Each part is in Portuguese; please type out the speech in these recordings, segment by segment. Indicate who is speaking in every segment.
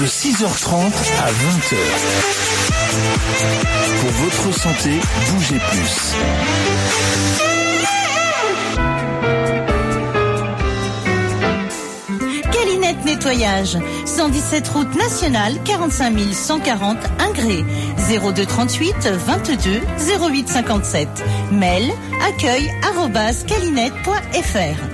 Speaker 1: de 6h30 à 20h. Pour votre santé, bougez plus.
Speaker 2: Calinette Nettoyage, 117 route nationale, 45 140 Ingré, 02 38 22 08 57. Mail accueil calinette.fr.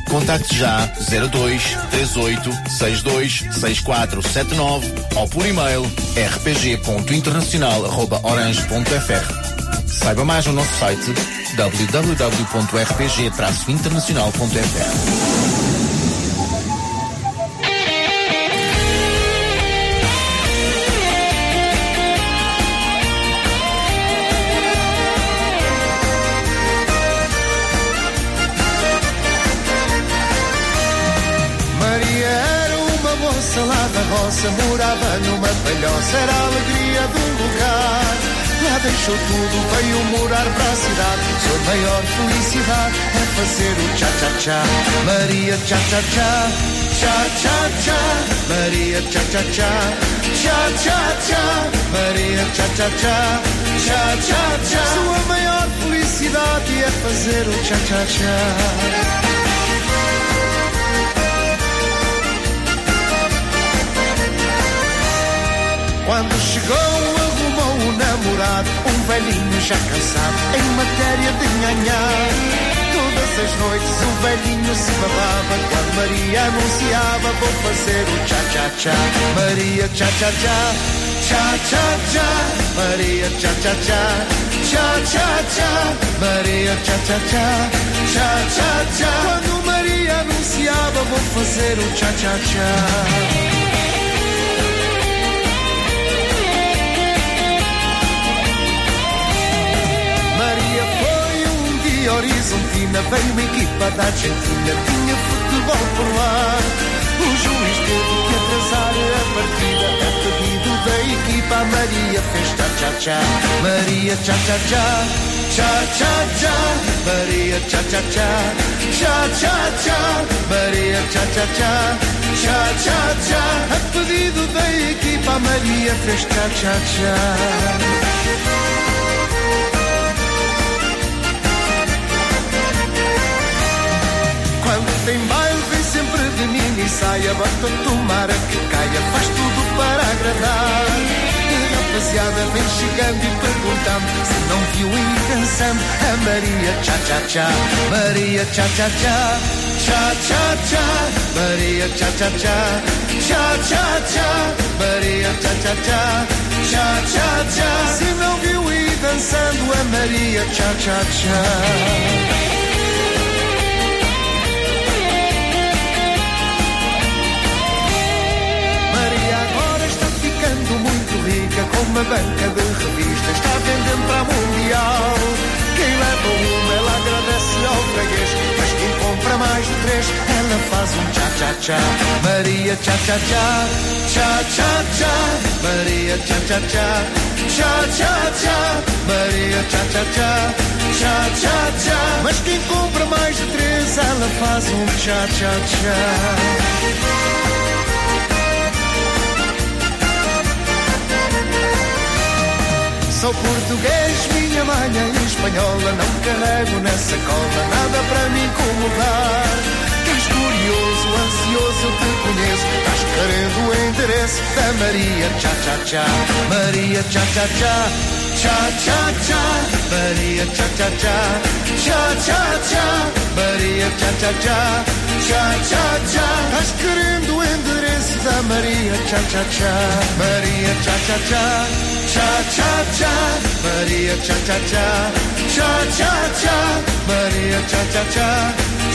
Speaker 3: Contacte já 02 38 62 64 79 ou por e-mail rpg.internacional.orange.fr. Saiba mais no nosso site www.rpg-internacional.fr.
Speaker 4: da roça, morava numa palhoça, era a alegria do lugar. Lá deixou tudo, veio morar para a cidade. Sua maior felicidade é fazer o tchá-tchá-tchá. Maria tchá-tchá-tchá, tchá-tchá-tchá. Maria tchá-tchá-tchá, tchá-tchá-tchá. Maria tchá-tchá-tchá, tchá-tchá-tchá. Sua maior felicidade é fazer o tchá-tchá-tchá. Quando chegou, arrumou um namorado, um velhinho já cansado, em matéria de nhanhar. Todas as noites o velhinho se babava, quando Maria anunciava, vou fazer o tchá-tchá-tchá. Maria tchá-tchá-tchá, tchá-tchá-tchá. Maria tchá-tchá-tchá, tchá-tchá-tchá. Maria tchá-tchá-tchá, tchá-tchá-tchá. Quando Maria anunciava, vou fazer o tchá-tchá-tchá. Horizontina, veio uma equipa da Argentina, tinha futebol por lá. O juiz teve que atrasar a partida, a pedido da equipa, a Maria fez tchá-tchá-tchá. Maria tchá-tchá-tchá, tchá-tchá-tchá. Maria tchá-tchá-tchá, tchá-tchá-tchá. Maria tchá-tchá-tchá, tchá-tchá-tchá. A pedido da equipa, a Maria fez tchá-tchá-tchá. Tem baile vem sempre de mini saia, bota tomara que caia, faz tudo para agradar. A rapaziada vem chegando e perguntando se não viu ir dançando a Maria Tchá Tchá Tchá, Maria Tchá Tchá Tchá, Tchá Tchá Tchá, Maria Tchá Tchá Tchá, Tchá Tchá Tchá, Maria Tchá Tchá Tchá, Tchá Tchá Tchá. Se não viu ir dançando a Maria Tchá Tchá Tchá. Banca de revistas, está vendendo para a Mundial. Quem leva uma, ela agradece ao freguês, mas quem compra mais de três, ela faz um tchá-tchá-tchá. Maria tchá-tchá-tchá, tchá-tchá-tchá, Maria tchá-tchá-tchá, tchá-tchá-tchá, Maria tchá-tchá-tchá, tchá-tchá-tchá. Mas quem compra mais de três, ela faz um tchá-tchá-tchá. Sou português, minha mãe é espanhola, não carrego nessa cola nada para me incomodar. Tens curioso, ansioso, eu te conheço, estás querendo o endereço da Maria Tchá Tchá Tchá, Maria Tchá Tchá Tchá. Tchá, tchá, tchá, Maria, tchá, tchá, tchá, tchá, tchá, tchá, Maria, tchá, tchá, tchá, tchá, tchá, tchá. Estás querendo o endereço da Maria, tchá, tchá, tchá, Maria, tchá, tchá, tchá. Cha cha cha, Maria cha cha cha, cha cha cha, Maria cha cha cha,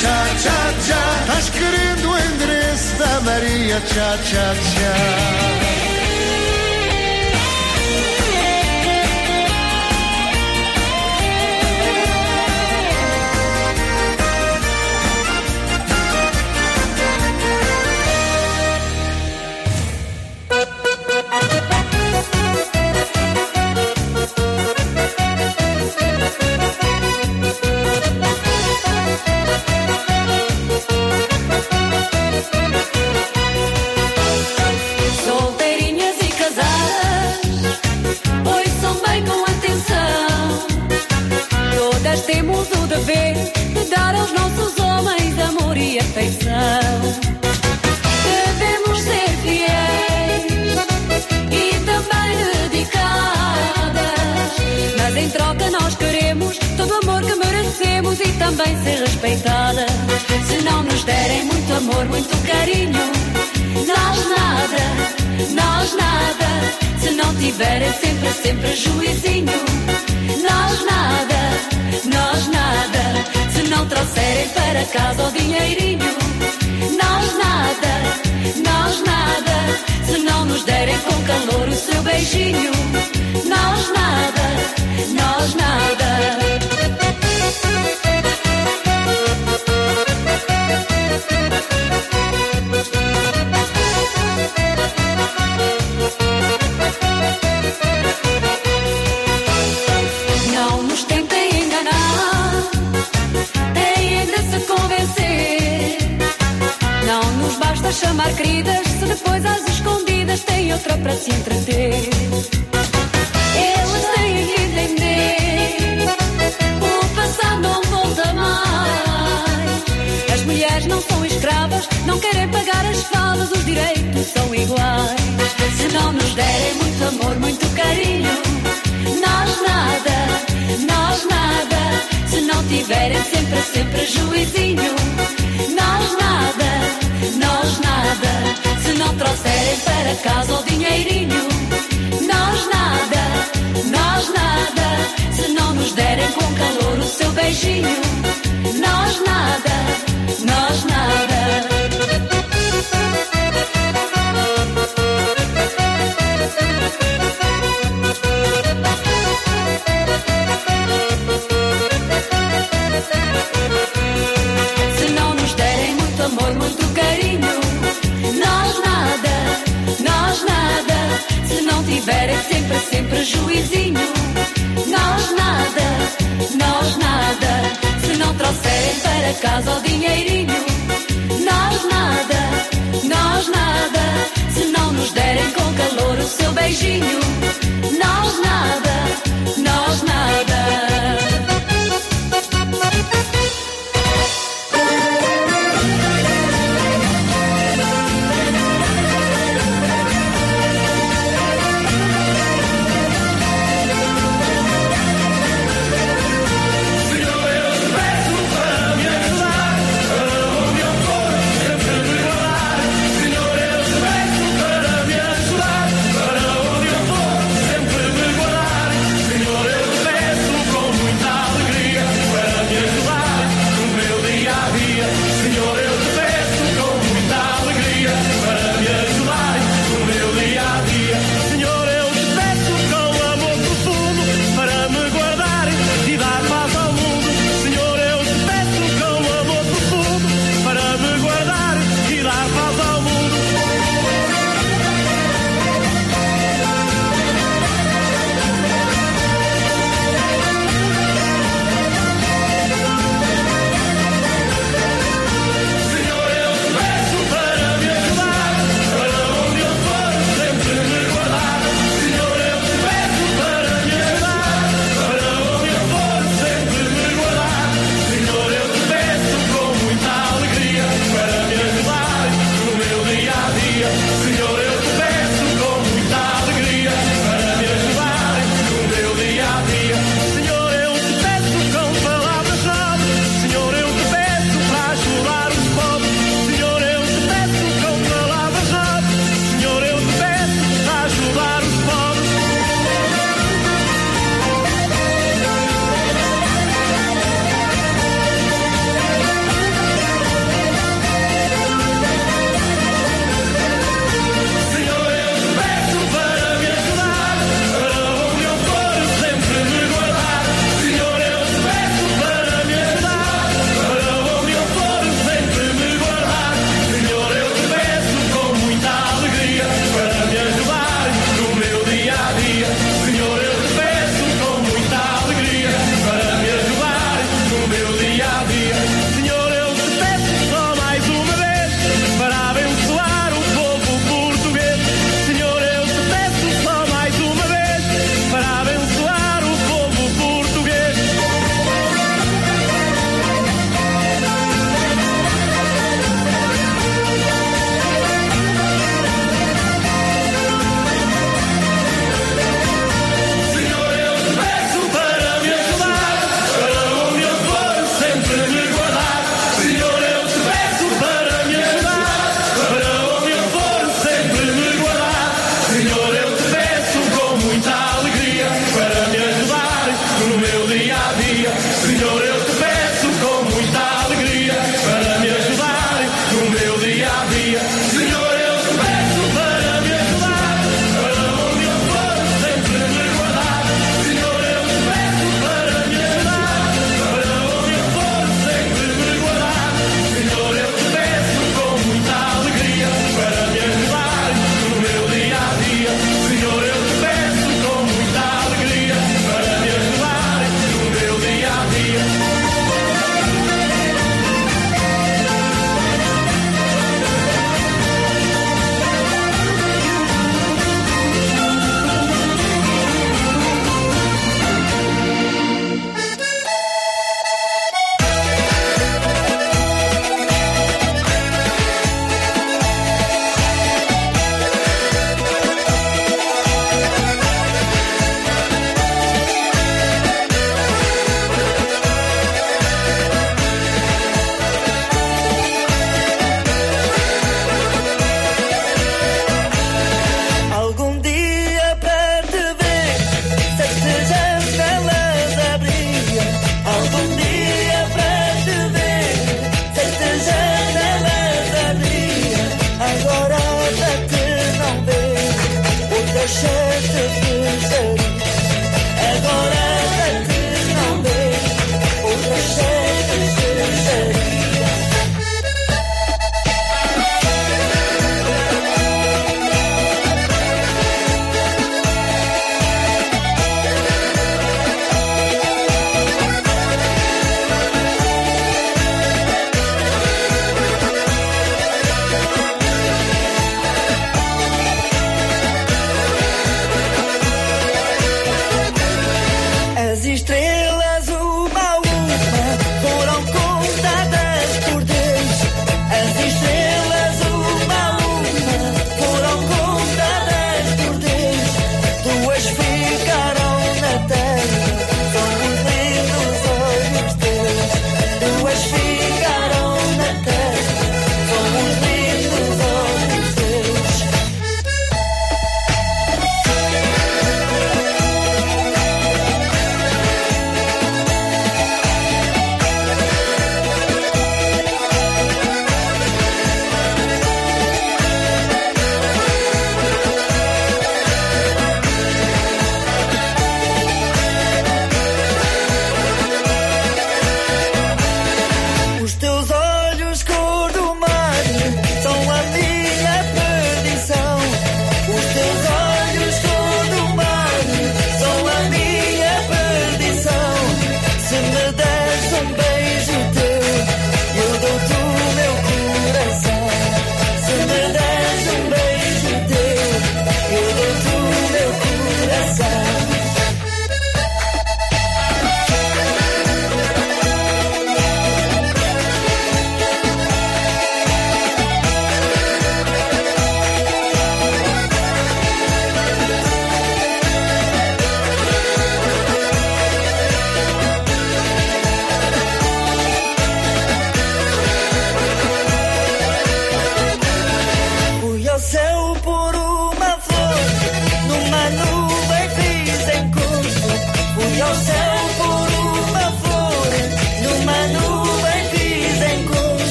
Speaker 4: cha cha cha. Estás querendo o endereço da Maria cha
Speaker 5: amor, muito carinho, nós nada, nós nada. Se não tiverem sempre, sempre juizinho, nós nada, nós nada. Se não trouxerem para casa o dinheirinho, nós nada, nós nada. Se não nos derem com calor o seu beijinho, nós nada, nós nada. Têm outra para se entreter. Eles têm que entender, o passado não volta mais. As mulheres não são escravas, não querem pagar as falas, os direitos são iguais. Se não nos derem muito amor, muito carinho, nós nada, nós nada. Se não tiverem sempre, sempre juizinho, casa o dinheirinho, nós nada, nós nada. Se não nos derem com calor o seu beijinho, nós nada, juizinho, nós nada, nós nada. Se não trouxerem para casa o dinheirinho, nós nada, nós nada. Se não nos derem com calor o seu beijinho, nós nada,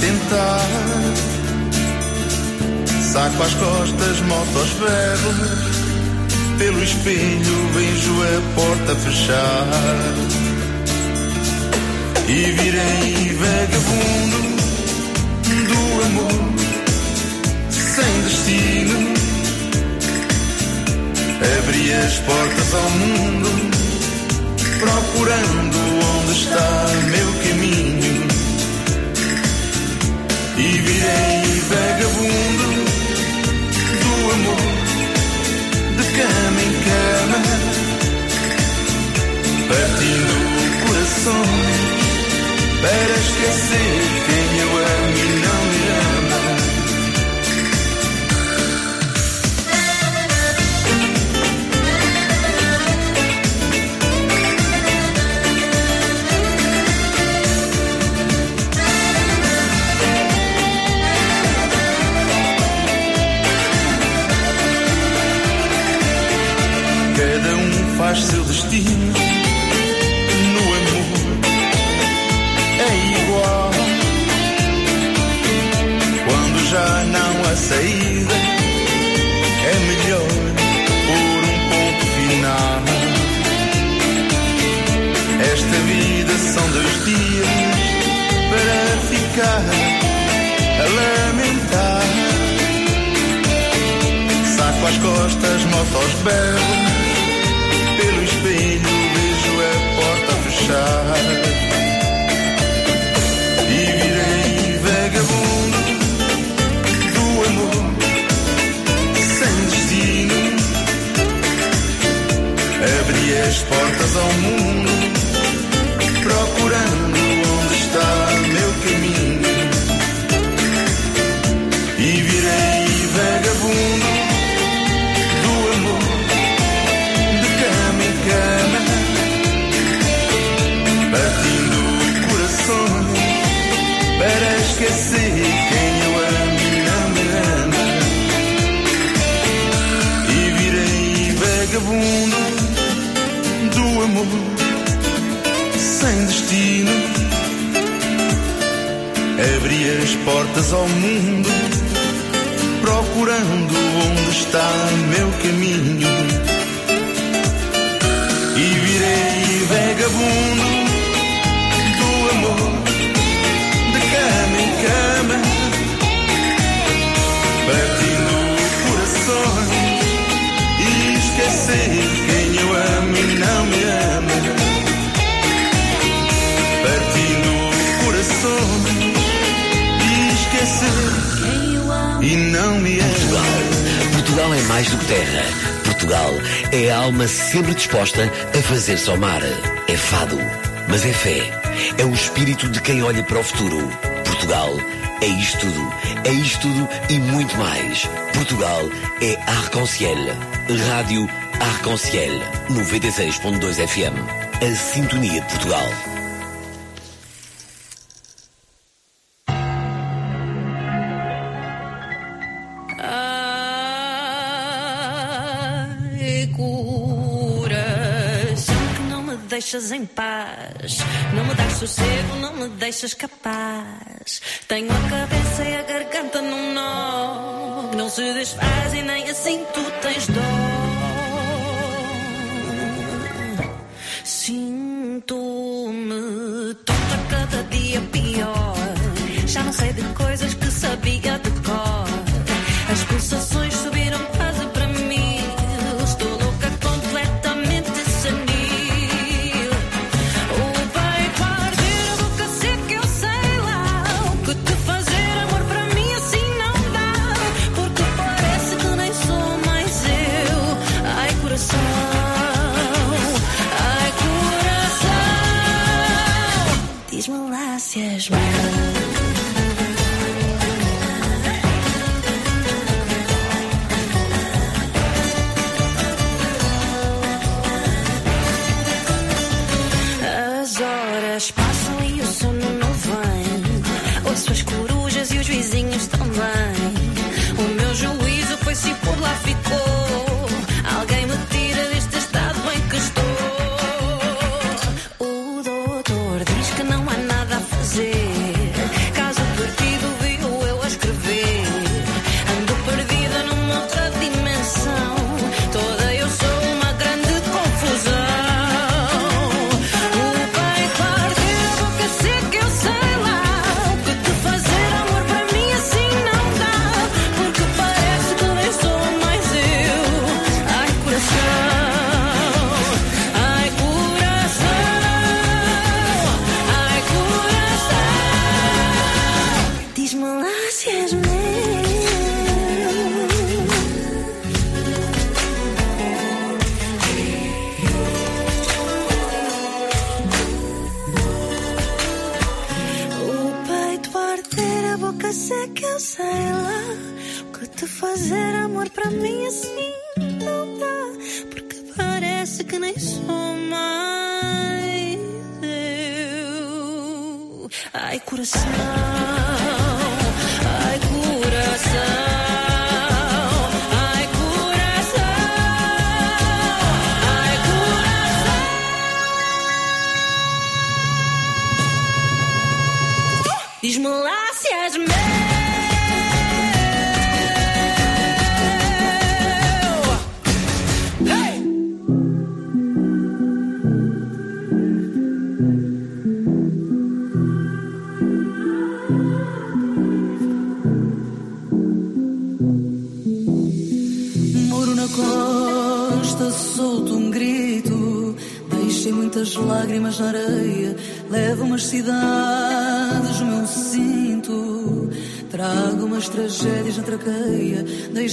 Speaker 6: tentar. Saco às costas, moto aos ferros pelo espelho vejo a porta fechar e virei vagabundo do amor sem destino. Abri as portas ao mundo procurando onde está meu caminho e virei vagabundo do amor cama em cama, partindo corações para esquecer quem eu amo e não me seu destino no amor é igual. Quando já não há saída, é melhor pôr um ponto final. Esta vida são dois dias para ficar a lamentar. Saco às costas, moto aos berros e virei vagabundo do amor sem destino. Abri as portas ao mundo procurando as portas ao mundo, procurando onde está meu caminho. E virei vagabundo e não me ama.
Speaker 7: Portugal. Portugal é mais do que terra. Portugal é a alma sempre disposta a fazer-se ao mar. É fado, mas é fé. É o espírito de quem olha para o futuro. Portugal é isto tudo. É isto tudo e muito mais. Portugal é Arc-en-Ciel. Rádio Arc-en-Ciel. 96.2 FM. A sintonia de Portugal.
Speaker 8: Deixas em paz. Não me dás sossego, não me deixas capaz. Tenho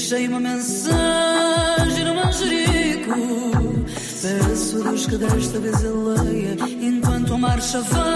Speaker 9: Deixei uma mensagem no manjerico. Peço a Deus que desta vez ele leia enquanto a marcha vai.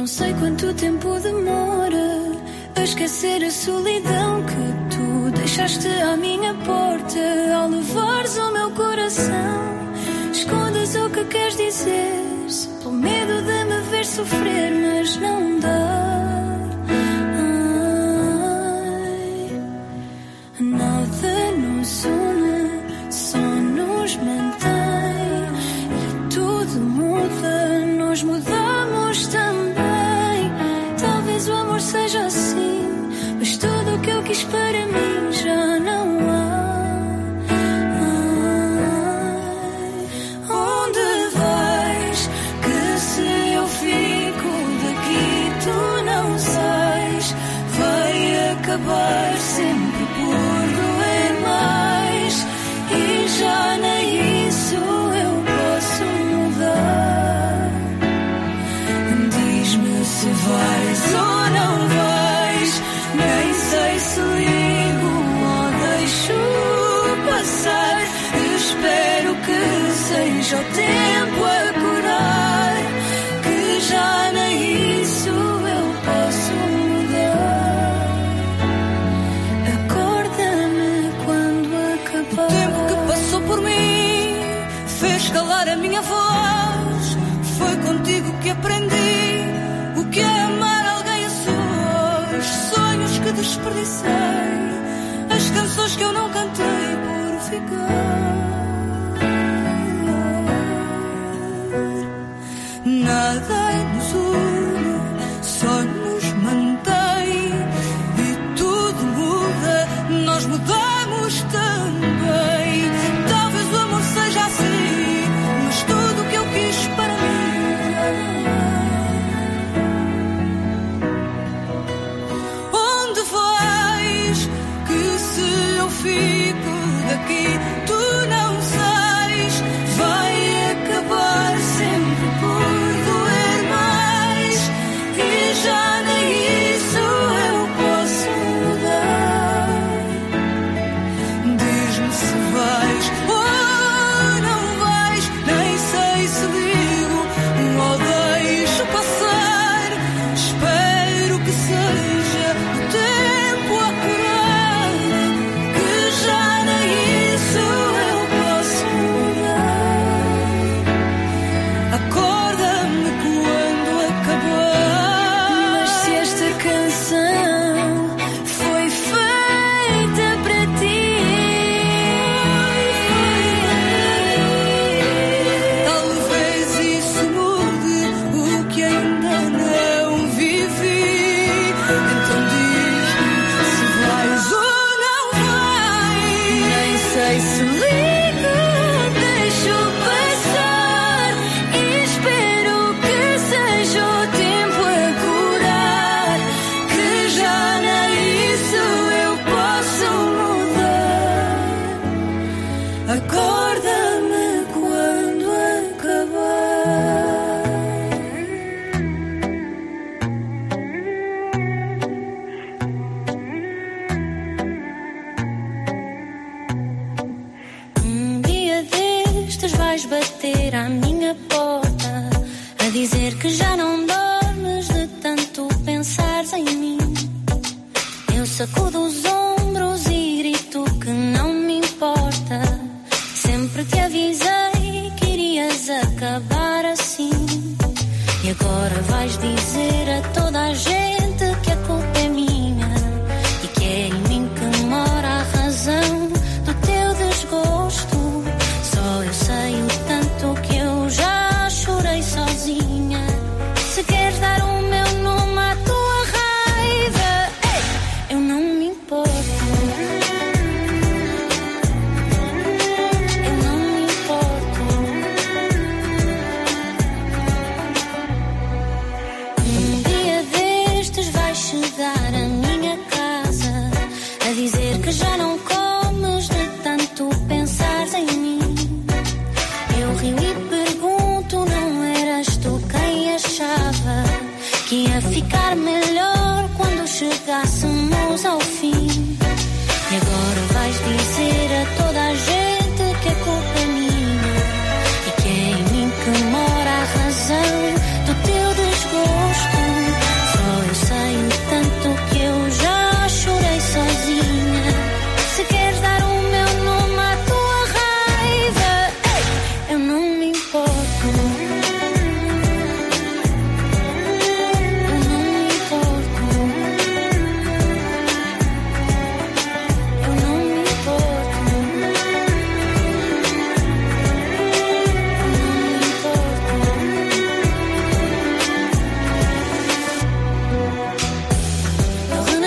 Speaker 9: Não
Speaker 10: sei quanto tempo demora a esquecer a solidão que tu deixaste à minha porta ao levares o meu coração. Escondes o que queres dizer, pelo medo de me ver sofrer, mas não dá. versos que eu não
Speaker 9: cantei.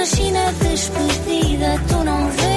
Speaker 9: imagina despedida, tu não
Speaker 11: vês.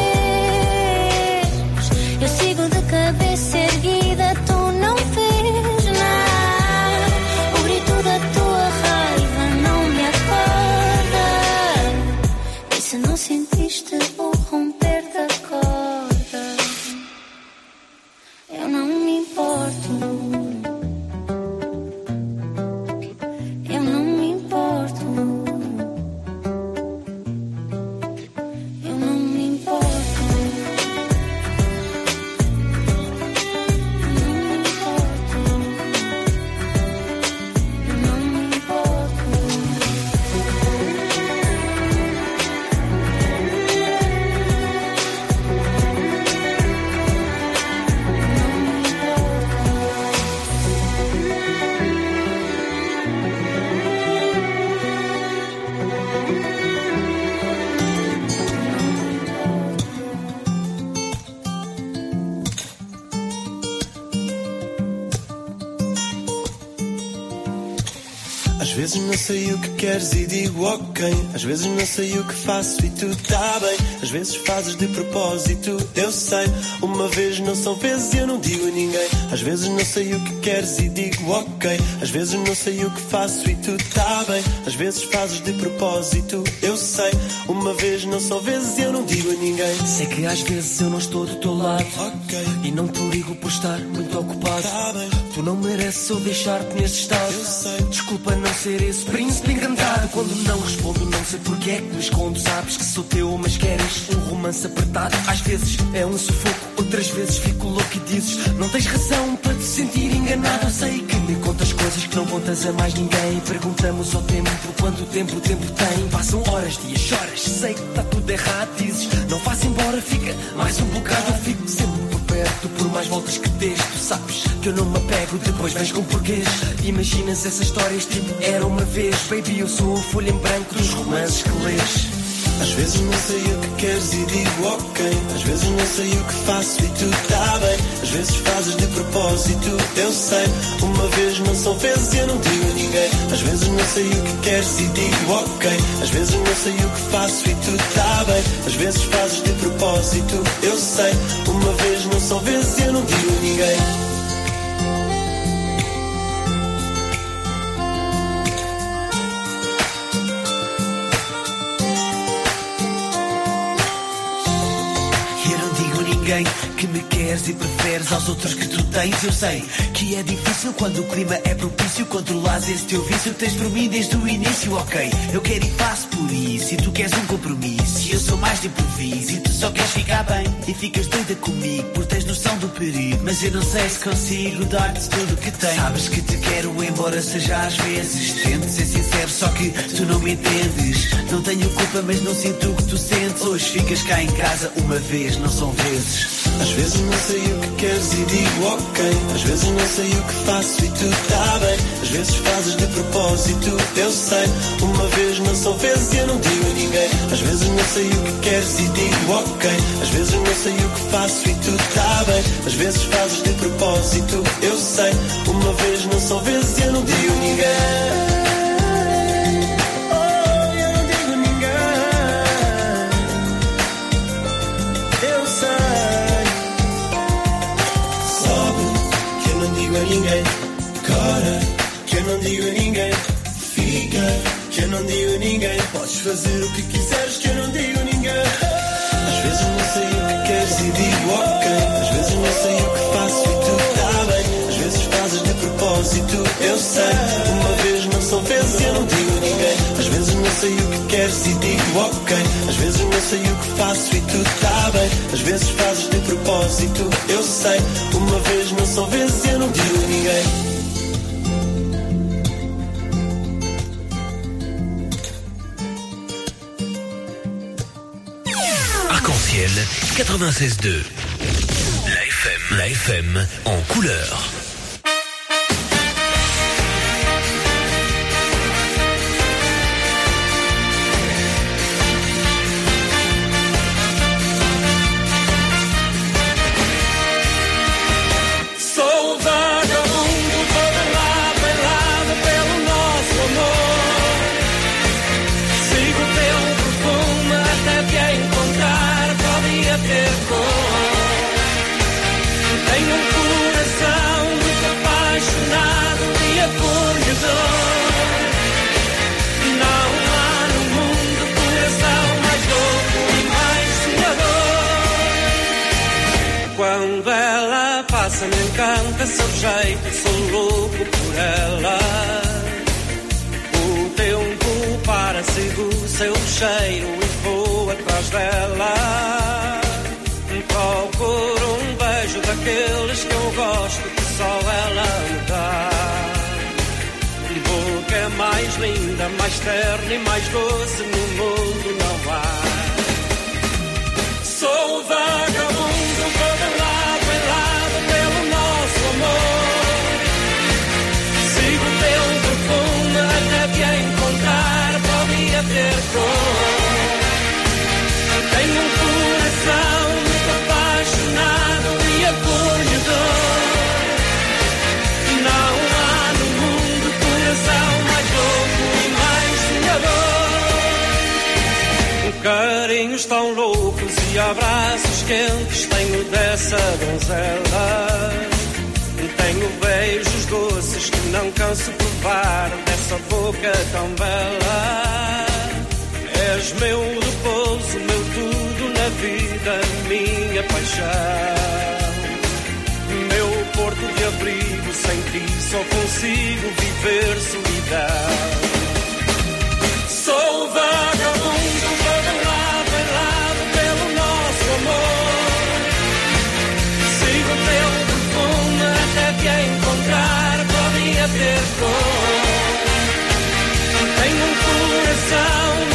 Speaker 11: Queres
Speaker 12: e digo ok. Às vezes não sei o que faço e tu tá bem. Às vezes fazes de propósito, eu sei. Uma vez não são vezes e eu não digo a ninguém. Às vezes não sei o que queres e digo ok. Às vezes não sei o que faço e tu tá bem. Às vezes fazes de propósito, eu sei. Uma vez não são vezes e eu não digo a ninguém.
Speaker 13: Sei que às vezes eu não estou do teu lado.
Speaker 12: Ok,
Speaker 13: E não te ligo por estar muito ocupado.
Speaker 12: tá.
Speaker 13: Tu não mereces eu deixar-te nesse estado. Desculpa não ser esse príncipe encantado. Quando não respondo, não sei porque é que me escondo. Sabes que sou teu, mas queres um romance apertado. Às vezes é um sufoco, outras vezes fico louco e dizes: Não tens razão para te sentir enganado. Eu sei que me contas coisas que não contas a mais ninguém. Perguntamos ao tempo quanto tempo o tempo tem. Passam horas, dias, choras. Sei que está tudo errado. Dizes: Não faça embora, fica mais um bocado. Eu fico sempre por perto, por mais voltas que dês. Tu sabes que eu não me apego, depois vens com porquês. Imaginas essas histórias tipo era uma vez. Baby, eu sou a folha em branco dos romances que lês.
Speaker 12: Às vezes não sei o que queres e digo ok. Às vezes não sei o que faço e tu tá bem. Às vezes fazes de propósito, eu sei. Uma vez não são vezes e eu não digo a ninguém. Às vezes não sei o que queres e digo ok. Às vezes não sei o que faço e tu tá bem. Às vezes fazes de propósito, eu sei. Uma vez não são vezes e eu não digo a ninguém.
Speaker 13: Digo a ninguém que me queres e preferes aos outros que tu tens. Eu sei que é difícil quando o clima é propício. Controlares esse teu vício, tens por mim desde o início, ok? Eu quero e faço por isso. E tu queres um compromisso. E eu sou mais de improviso. E tu só queres ficar bem. E ficas doida comigo por tens noção do perigo. Mas eu não sei se consigo dar-te tudo o que tenho. Sabes que te quero, embora seja às vezes. Tento ser sincero, só que tu não me entendes. Não tenho culpa, mas não sinto o que tu sentes. Hoje ficas cá em casa uma vez, não são vezes.
Speaker 12: Às vezes não sei o que queres e digo ok. Às vezes não sei o que faço e tu tá bem. Às vezes fazes de propósito, eu sei. Uma vez não são vezes e eu não digo a ninguém. Às vezes não sei o que queres e digo ok. Às vezes não sei o que faço e tu tá bem. Às vezes fazes de propósito, eu sei. Uma vez não são vezes e eu não digo a ninguém. Não digo a ninguém. Fica, que eu não digo a ninguém. Podes fazer o que quiseres, que eu não digo a ninguém. Às vezes não sei o que queres e digo ok. Às vezes não sei o que faço e tu tá bem. Às vezes fazes de propósito, eu sei. Uma vez não são vezes eu não digo a ninguém. Às vezes não sei o que queres e digo ok. Às vezes não sei o que faço e tu tá bem. Às vezes fazes de propósito, eu sei. Uma vez não são vezes eu não digo a ninguém.
Speaker 7: 96.2. La FM. La FM en couleur.
Speaker 12: Encanta seu jeito, sou louco por ela. O tempo para, o seu cheiro e vou atrás dela. Procuro um beijo daqueles que eu gosto, que só ela me dá. Boca é mais linda, mais terna e mais doce no mundo não há. Sou vagabundo, Tenho um coração muito apaixonado e acolhedor. Não há no mundo coração mais louco
Speaker 14: e mais sonhador. Com carinhos tão loucos e abraços quentes tenho dessa donzela. Tenho beijos doces que não canso provar dessa boca tão bela. És meu repouso, meu tudo na vida, minha paixão. Meu porto de abrigo, sem ti só consigo viver solidão. Sou vagabundo, vou de lado em lado pelo nosso amor. Sigo teu perfume até te encontrar, podia ter cor. Tenho um coração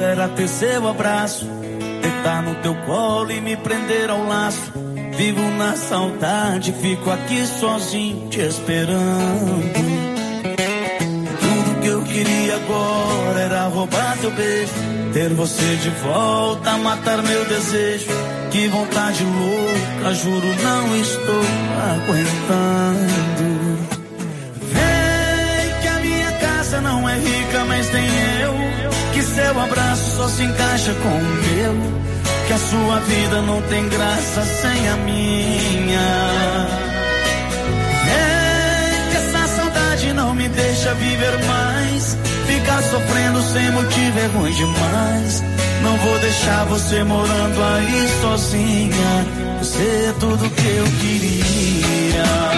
Speaker 15: era ter seu abraço, deitar no teu colo e me prender ao laço. Vivo na saudade, fico aqui sozinho te esperando. Tudo que eu queria agora era roubar teu beijo, ter você de volta, matar meu desejo. Que vontade louca, juro não estou aguentando. Vem que a minha casa não é rica, mas tem só se encaixa com o meu. Que a sua vida não tem graça sem a minha. Vem que essa saudade não me deixa viver mais. Ficar sofrendo sem motivo é ruim demais. Não vou deixar você morando aí sozinha. Você é tudo que eu queria.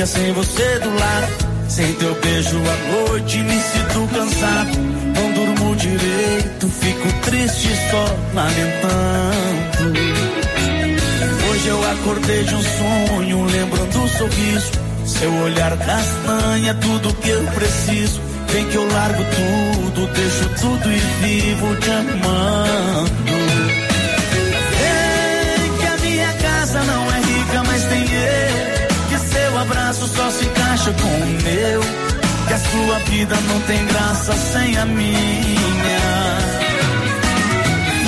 Speaker 15: Vazia, sem você do lado. Sem teu beijo à noite, me sinto cansado. Não durmo direito, fico triste só lamentando. Hoje eu acordei de um sonho, lembrando o sorriso. Seu olhar castanha, tudo que eu preciso. Vem que eu largo tudo, deixo tudo e vivo te amando. Abraço só se encaixa com o meu. Que a sua vida não tem graça sem a minha.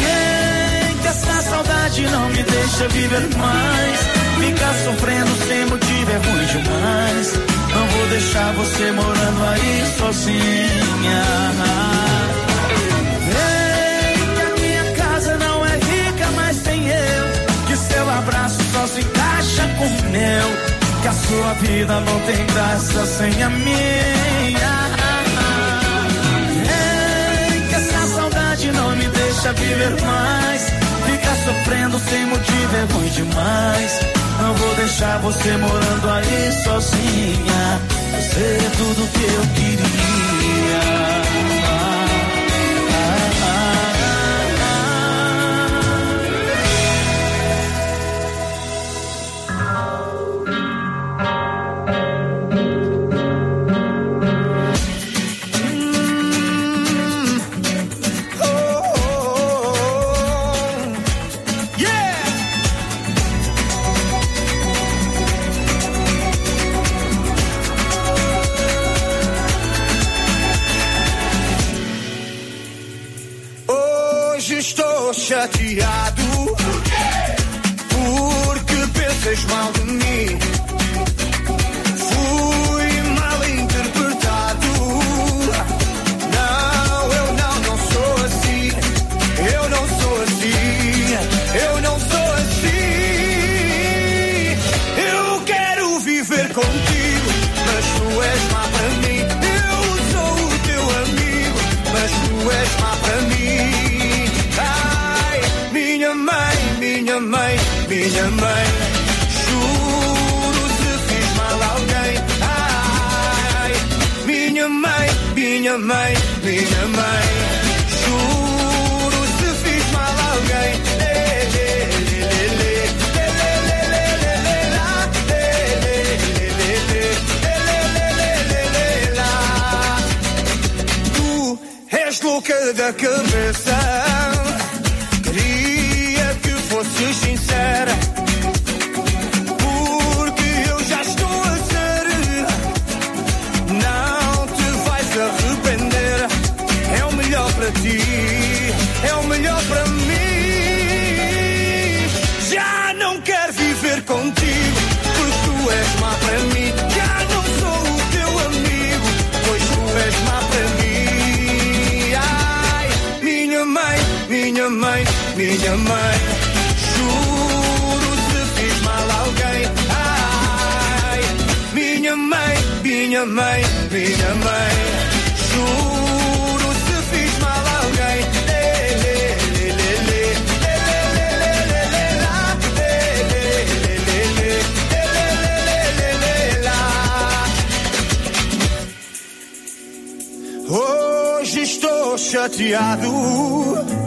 Speaker 15: Vem que essa saudade não me deixa viver mais. Ficar sofrendo sem motivo é ruim demais. Não vou deixar você morando aí sozinha. Vem que a minha casa não é rica, mas tem eu. Que seu abraço só se encaixa com o meu. Que a sua vida não tem graça sem a minha. Vem que essa saudade não me deixa viver mais. Ficar sofrendo sem motivo é ruim demais. Não vou deixar você morando aí sozinha. Você é tudo que eu queria.
Speaker 16: Louca chateado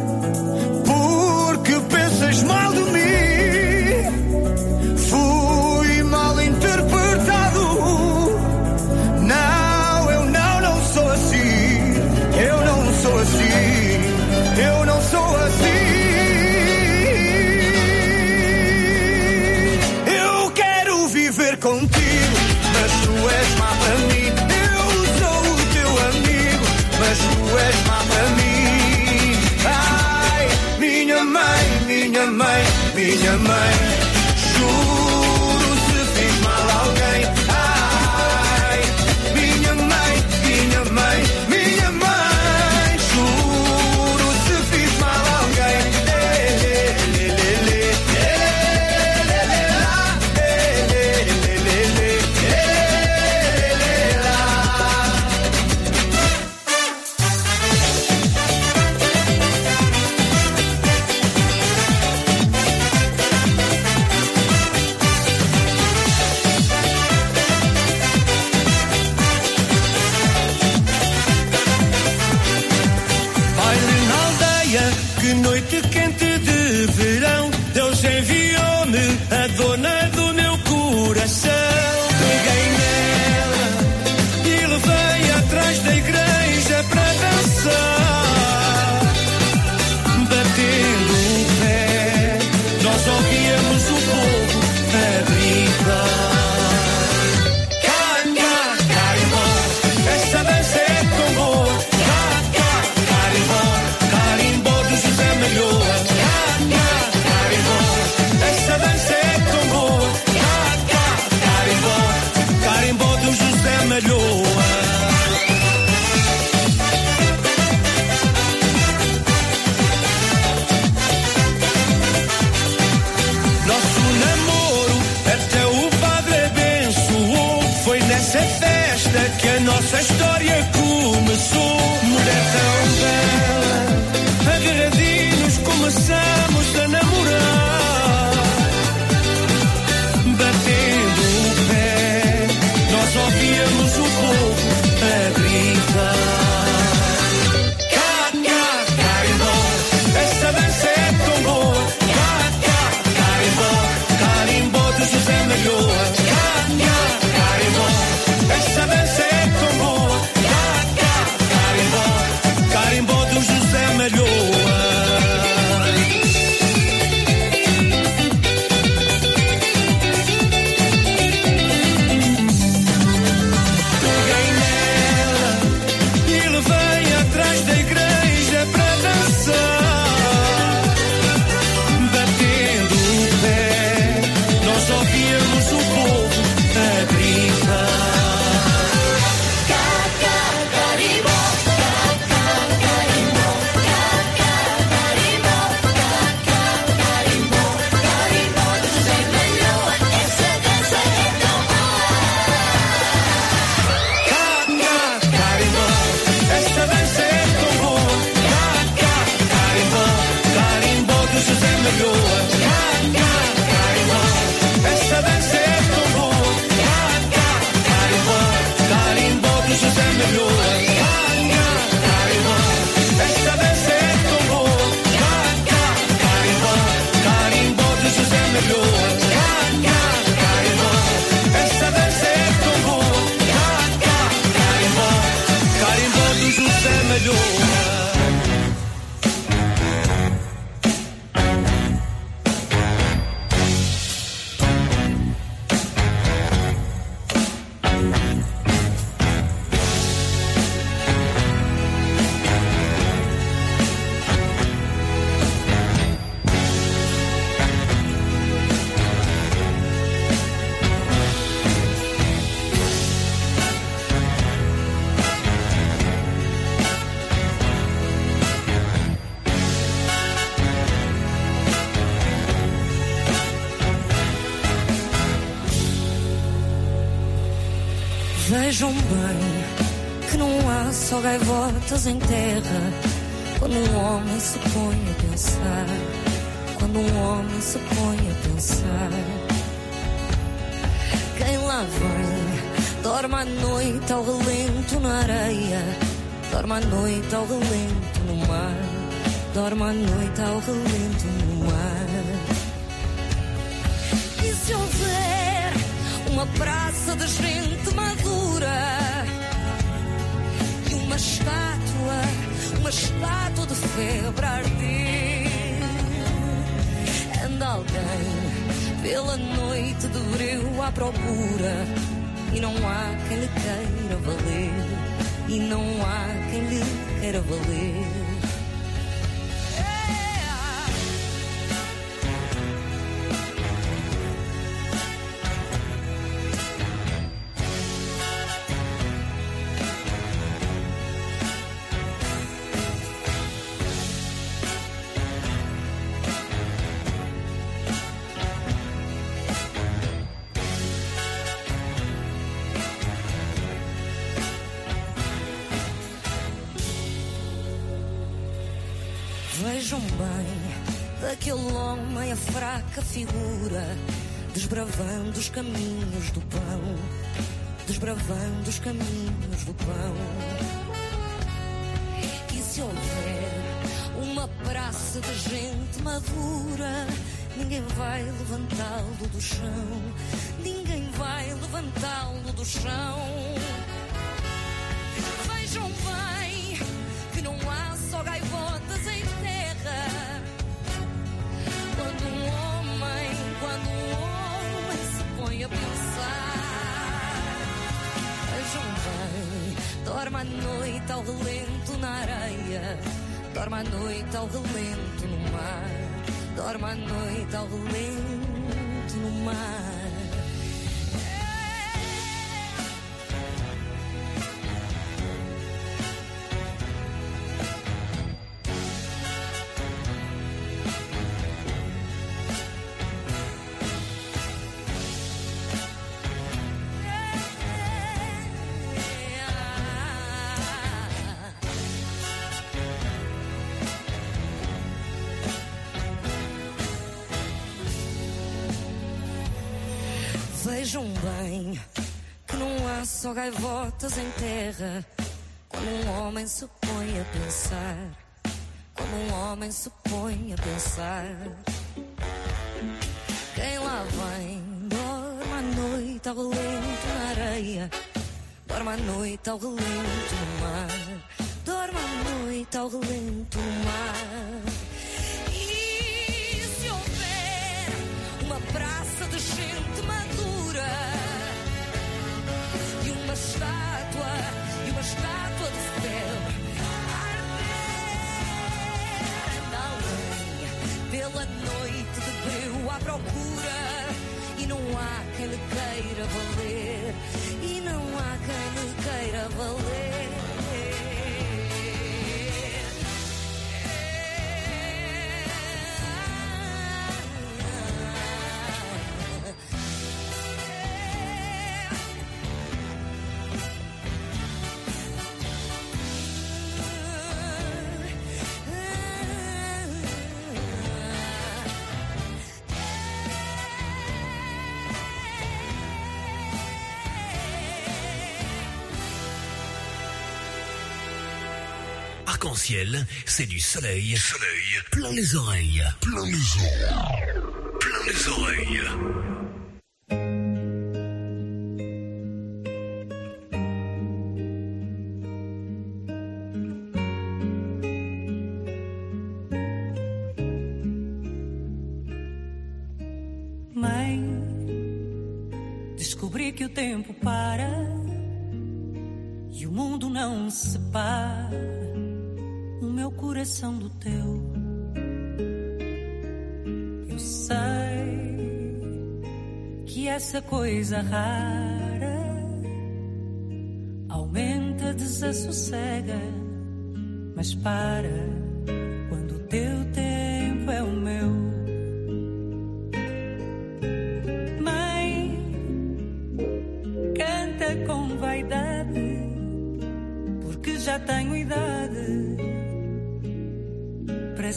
Speaker 8: desbravando os caminhos do pão, desbravando os caminhos do pão. E se houver uma praça de gente madura, ninguém vai levantá-lo do chão, Vejam bem que não há só gaivotas em terra. Quando um homem se põe a pensar, quando um homem se põe a pensar. Quem lá vem dorme à noite ao relento na areia, dorme à noite ao relento
Speaker 7: Arc-en-ciel, c'est du soleil. Soleil. Plein les oreilles. Plein les oreilles. Plein les oreilles.
Speaker 9: Mãe, descobri que o tempo para e o mundo não separa o meu coração do teu. Eu sei que essa coisa rara aumenta, desassossega, mas para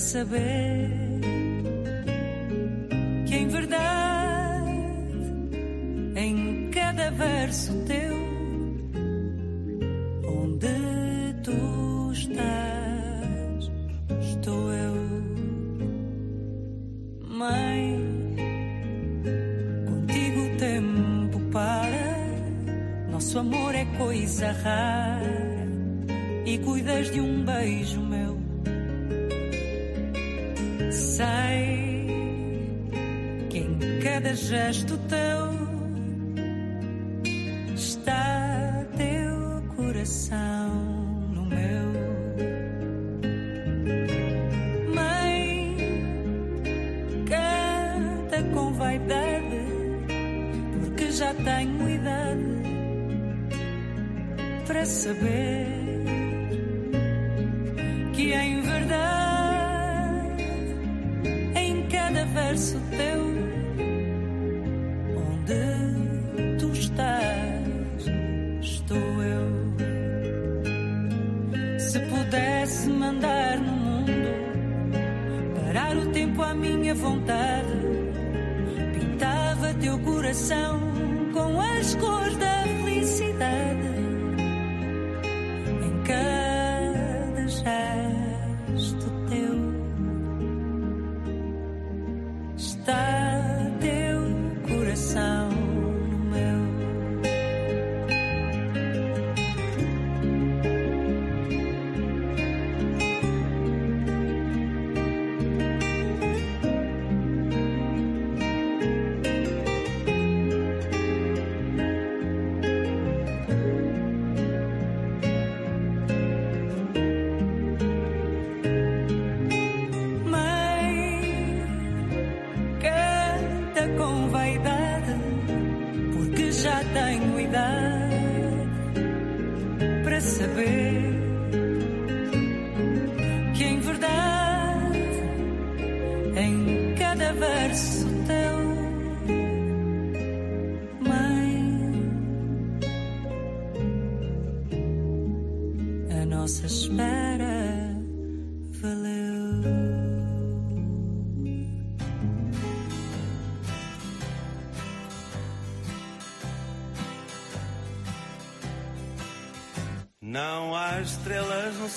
Speaker 8: saber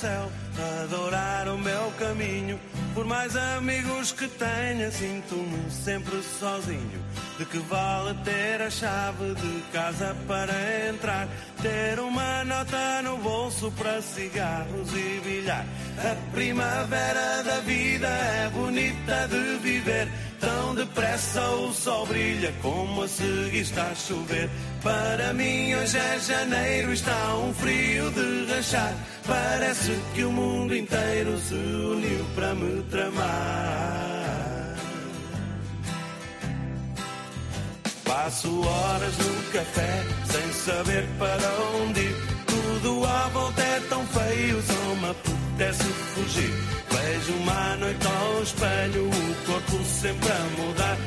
Speaker 14: céu adorar o meu caminho. Por mais amigos que tenha, sinto-me sempre sozinho. De que vale ter a chave de casa para entrar? Ter uma nota no bolso para cigarros e bilhar. A primavera da vida é bonita de viver. Tão depressa brilha como a seguir está a chover. Para mim hoje é janeiro, está um frio de rachar. Parece que o mundo inteiro se uniu para me tramar. Passo horas no café sem saber para onde ir. Tudo à volta é tão feio, só me apetece fugir. Vejo uma noite ao espelho, o corpo sempre a mudar.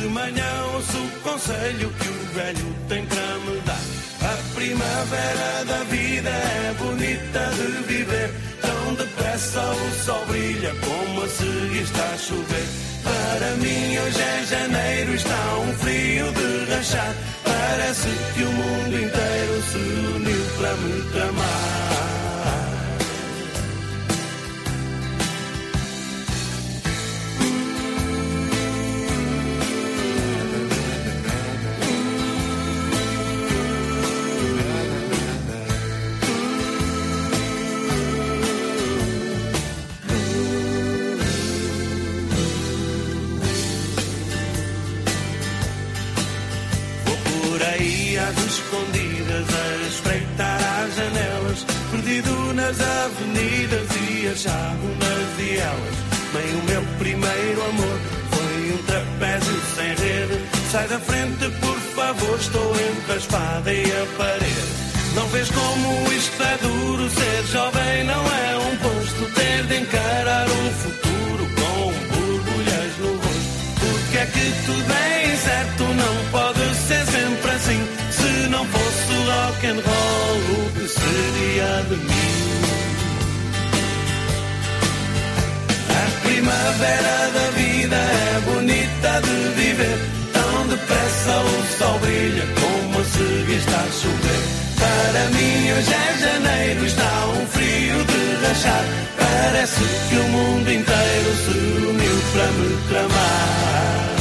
Speaker 14: De manhã ouço o conselho que o velho tem para me dar. A primavera da vida é bonita de viver. Tão depressa o sol brilha como a seguir está a chover. Para mim hoje é janeiro, está um frio de rachar. Parece que o mundo inteiro se uniu para me tramar. Nas avenidas e achado nas vielas. Bem, o meu primeiro amor foi um trapézio sem rede. Sai da frente, por favor, estou entre a espada e a parede. Não vês como isto é duro, ser jovem não é um posto, ter de encarar um futuro com borbulhas no rosto. Porque é que tudo é incerto, não pode ser sempre assim. Se não fosse rock and roll, o que seria de mim?
Speaker 17: primavera da vida é bonita de viver. Tão depressa o sol brilha como se está a chover. Para mim hoje é janeiro, está um frio de rachar. Parece que o mundo inteiro se uniu para me
Speaker 10: clamar.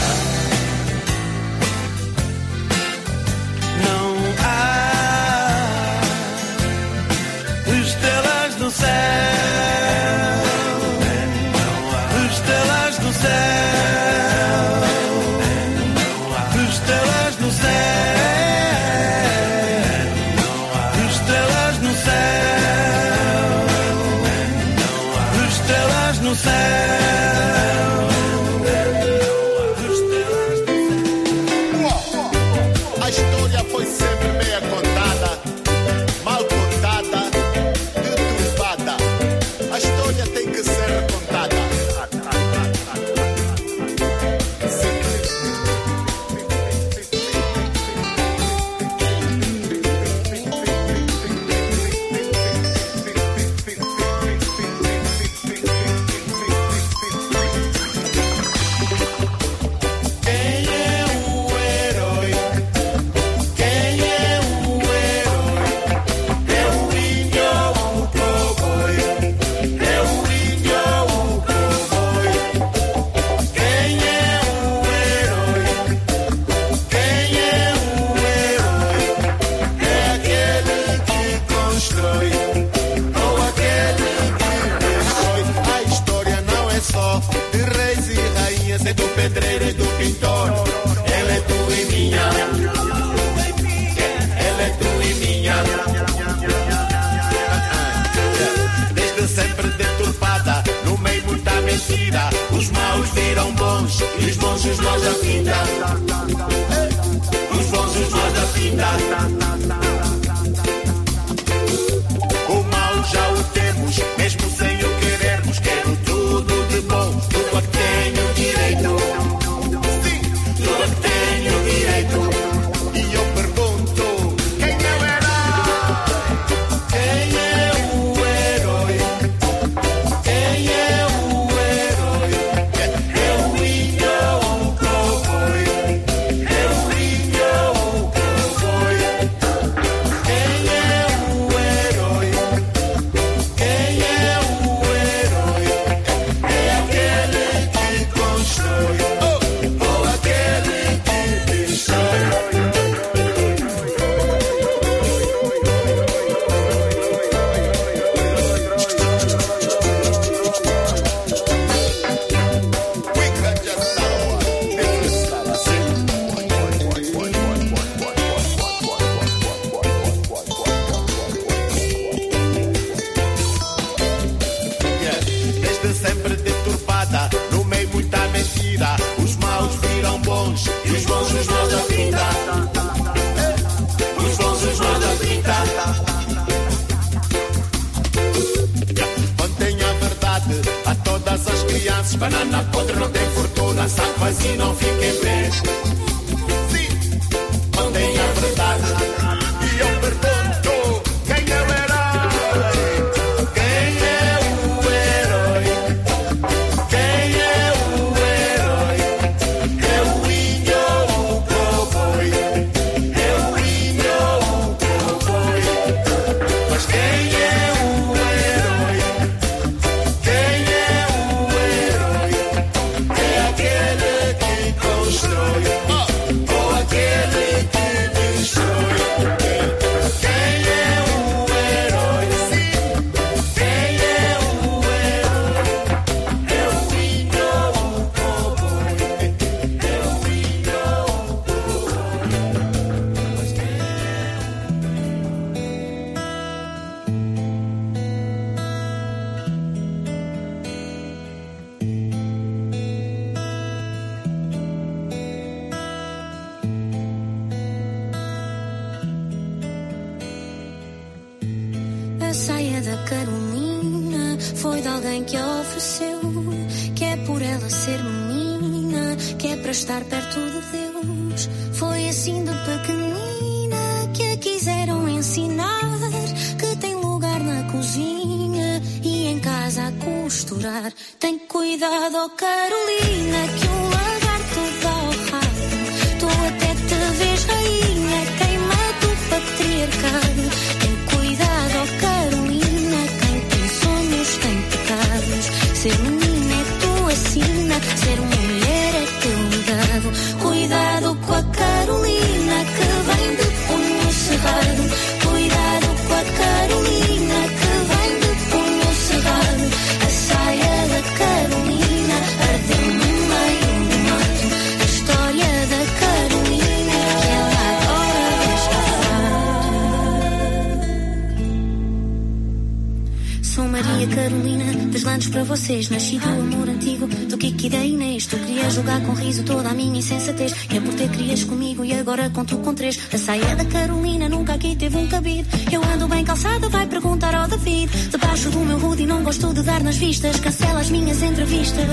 Speaker 10: Toda a minha insensatez. Que é por ter crias comigo e agora conto com três. A saia da Carolina nunca aqui teve um cabide. Eu ando bem calçada, vai perguntar ao David. Debaixo do meu hoodie não gosto de dar nas vistas. Cancela as minhas entrevistas.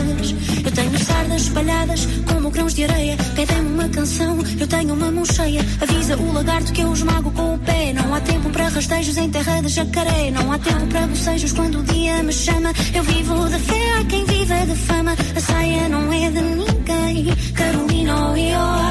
Speaker 10: Eu tenho sardas espalhadas como grãos de areia. Pedem-me uma canção, eu tenho uma mão cheia. Avisa o lagarto que eu esmago com o pé. Não há tempo para rastejos em terra de jacaré. Não há tempo para bocejos quando o dia me chama. Eu vivo de fé, há quem viva de fama. A saia não é de ninguém. Carolina, oh, e oh ai,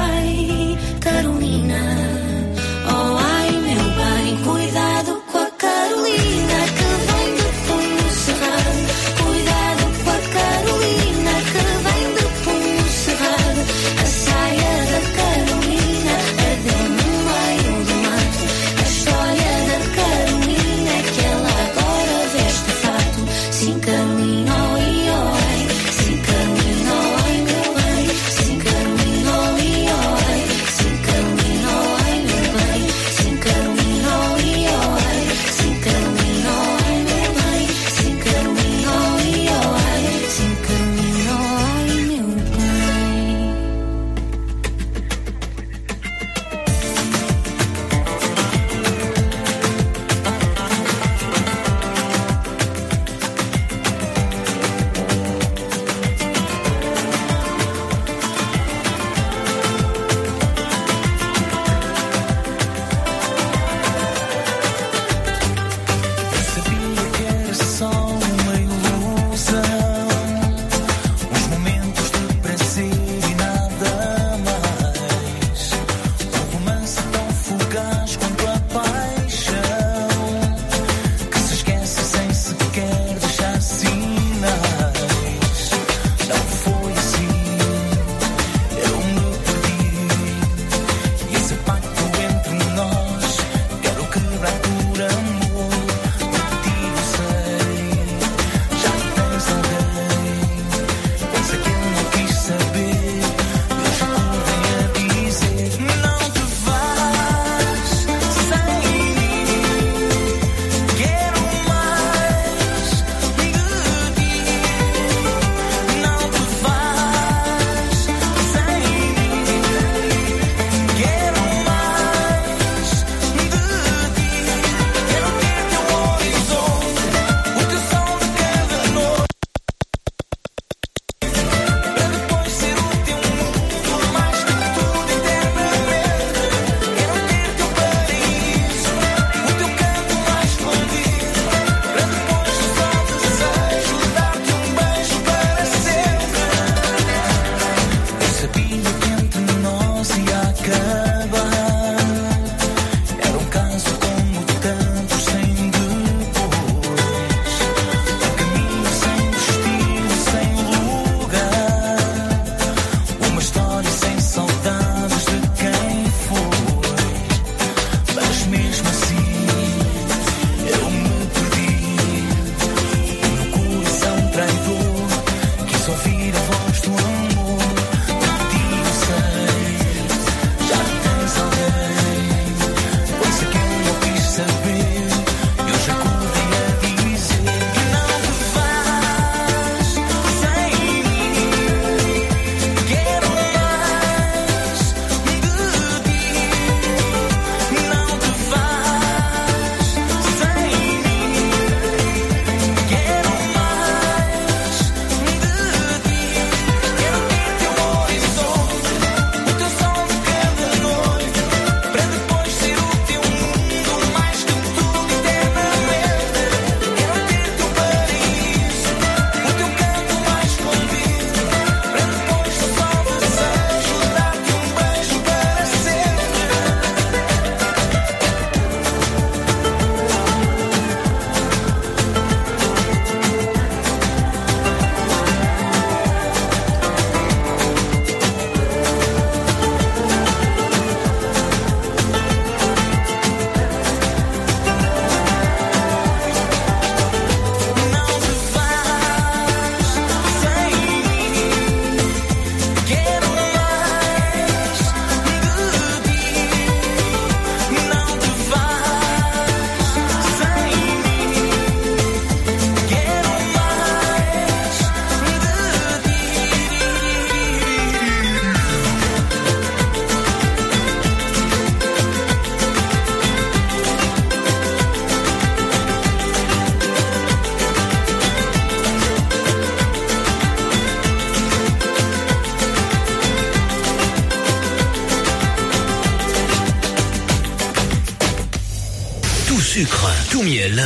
Speaker 7: tout miel.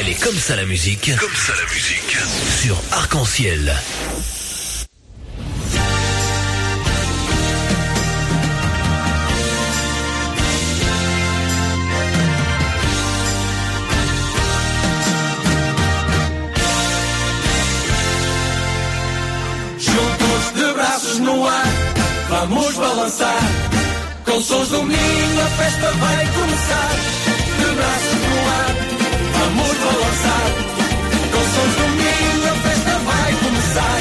Speaker 7: Elle est comme ça la musique. Comme ça la musique. Sur Arc-en-Ciel.
Speaker 15: Juntos de braços no ar, vamos balançar. Com sons do ninho a festa vai começar. De braços balançar. Com sons do ninho a festa vai começar.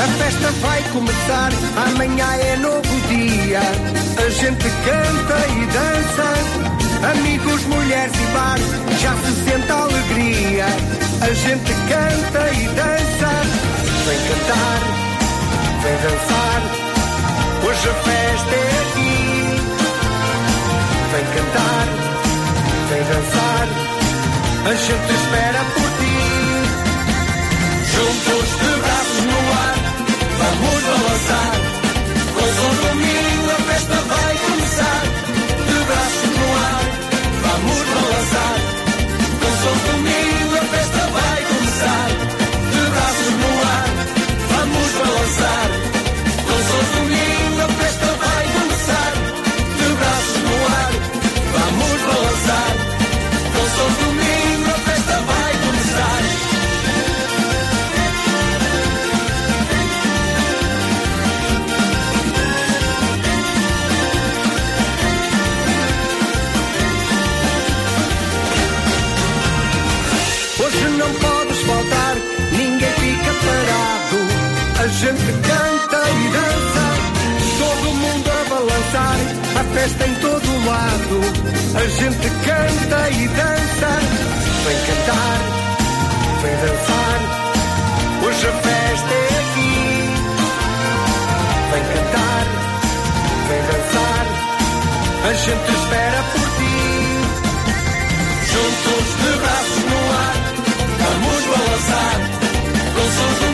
Speaker 18: A festa vai começar, amanhã é novo dia. A gente canta e dança. Amigos, mulheres e bar, já se sente a alegria. A gente canta e dança. Vem cantar, vem dançar. Hoje a festa é aqui. Vem cantar, vem dançar. A gente espera por ti.
Speaker 15: Juntos de braços no ar, vamos balançar.
Speaker 18: Gente canta e dança, todo mundo a balançar, a festa em todo lado. A gente canta e dança, vem cantar, vem dançar. Hoje a festa é aqui. Vem cantar, vem dançar, a gente espera por ti.
Speaker 15: Juntos de braços no ar, vamos balançar. Com sons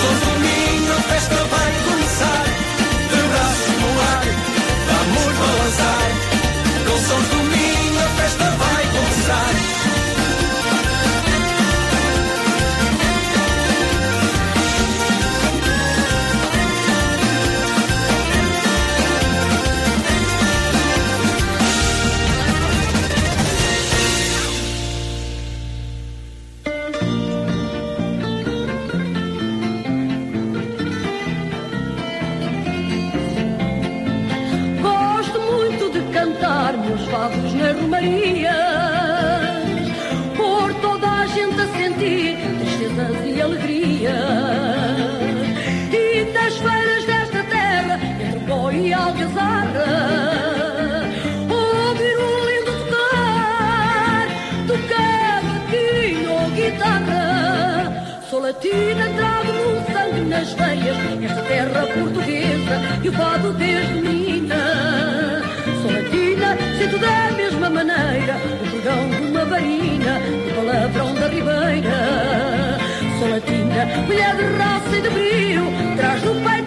Speaker 15: Com sons do milho a festa vai começar. De braços no ar, vamos balançar.
Speaker 19: Veias esta terra portuguesa e o fado desde menina. Sou latina, sinto da mesma maneira o perdão de uma varina, o palavrão da ribeira. Sou latina, mulher de raça e de brio, traz no peito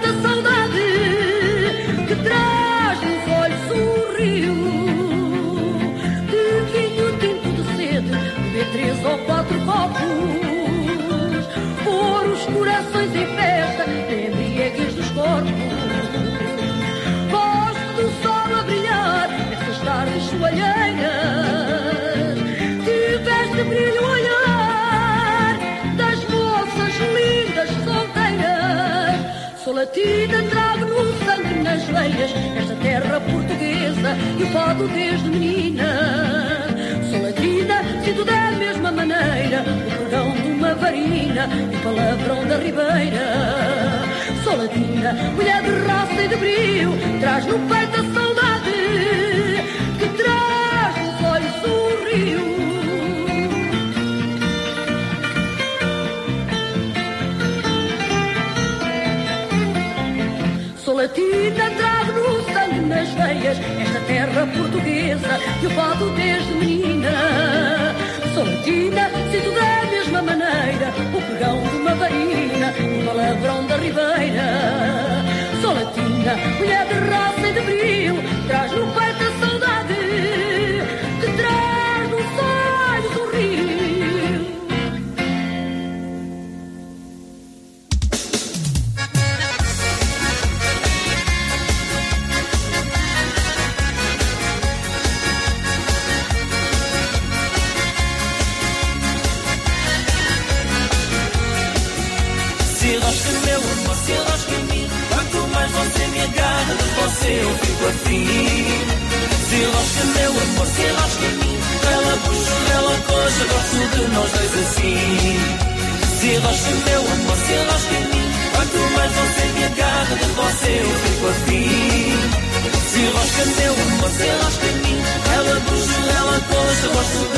Speaker 19: Latina, trago no sangue nas veias esta terra portuguesa e o fado desde menina. Sou latina, sinto da mesma maneira o pregão de uma varina e o palavrão da ribeira. Sou latina, mulher de raça e de brio, traz no peito a Latina, trago no sangue nas veias esta terra portuguesa que eu falo desde menina. Sou latina, sinto da mesma maneira o pregão de uma varina, o palavrão da ribeira. Sou latina, mulher de raça e de brio, traz no peito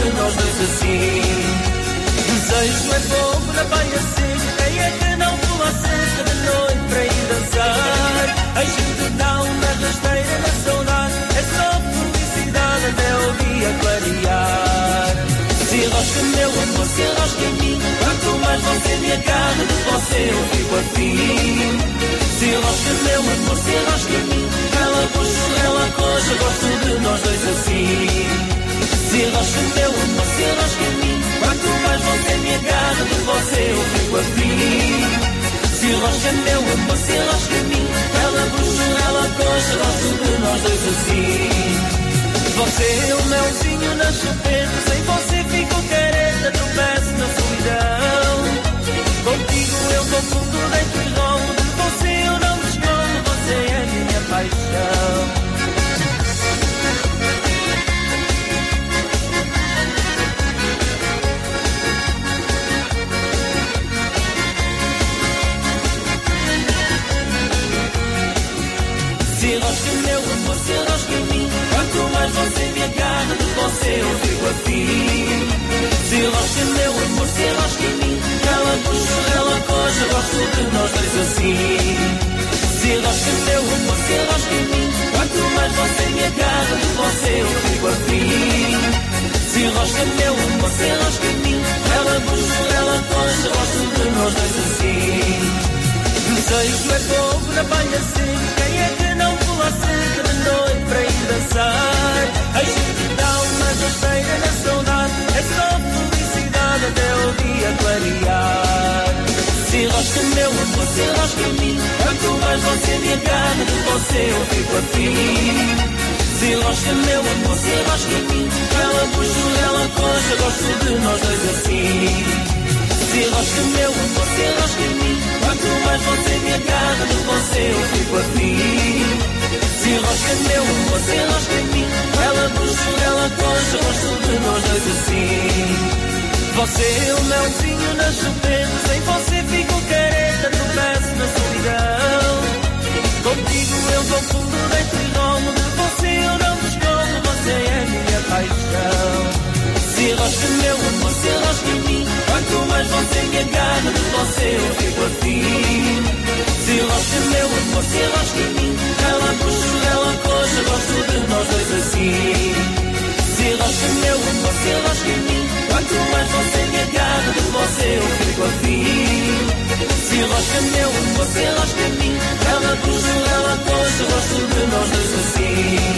Speaker 15: de nós dois assim. Desejo é fogo na palha seca Quem é que não pula cerca de noite para ir dançar. A gente dá uma rasteira na saudade É só felicidade até o dia clarear. Se rasca meu amor, se rasca em mim Quanto mais você me agarra de você eu fico afim. Se rasca meu amor, se rasca em mim Ela puxa, ela coxa, gosto de nós dois assim meu amor, se rasca em mim. Quanto mais você me agarra de você eu fico afim Se rasca meu amor, se rasca em mim. Ela bruxa, ela coxa, gosto de nós dois assim. Você é o melzinho na chupeta Sem você fico careta, tropeço na solidão Contigo eu confundo, deito você eu fico afim Se rasca meu amor, se rasca em mim Ela puxa, ela coxa, gosto de nós dois assim. Se rasca meu amor, se rasca em mim Quanto mais você me agarra de você eu fico afim Se rasca meu amor, se rasca em mim Ela puxa, ela coxa, gosto de nós dois assim. Desejo é fogo na palha seca Quem é que não pula cerca de noite para ir dançar Dá uma rasteira na saudade É só felicidade até o dia clarear. Se rasca meu amor, se rasca em mim Quanto mais você me agarra de você eu fico afim. Se rasca meu amor, se rasca em mim Ela puxa, ela coxa, gosto de nós dois assim. Se rasca meu amor, se rasca em mim Quanto mais você me agarra de você eu fico afim Se rasca meu amor, se rasca em mim. Ela puxa, ela coxa, gosto de nós dois assim. Você é o melzinho na chupeta Sem você fico careta, tropeço na solidão. Contigo eu vou fundo, deito e rolo De você eu não me escondo, você é minha paixão. Se rasca meu amor, se rasca em mim Quanto mais você me agarra de você eu fico afim Se rasca meu amor, se rasca em mim. Ela puxa, ela coxa, gosto de nós dois assim. Se rasca meu amor, se rasca em mim. Quanto mais você me agarra de você eu fico afim. Se rasca meu amor, se rasca em mim. Ela puxa, ela coxa, gosto de nós dois assim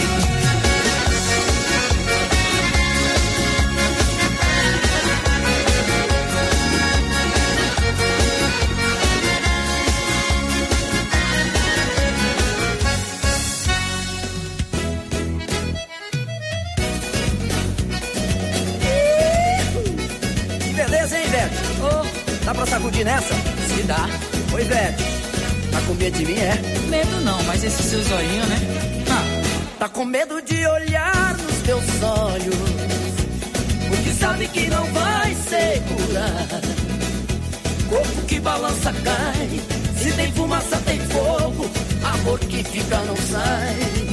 Speaker 20: medo de mim, é?
Speaker 8: Medo não, mas esse seu zoinho, né?
Speaker 20: Tá com medo de olhar nos teus olhos. Porque sabe que não vai segurar. Corpo que balança cai. Se tem fumaça, tem fogo. Amor que fica, não sai.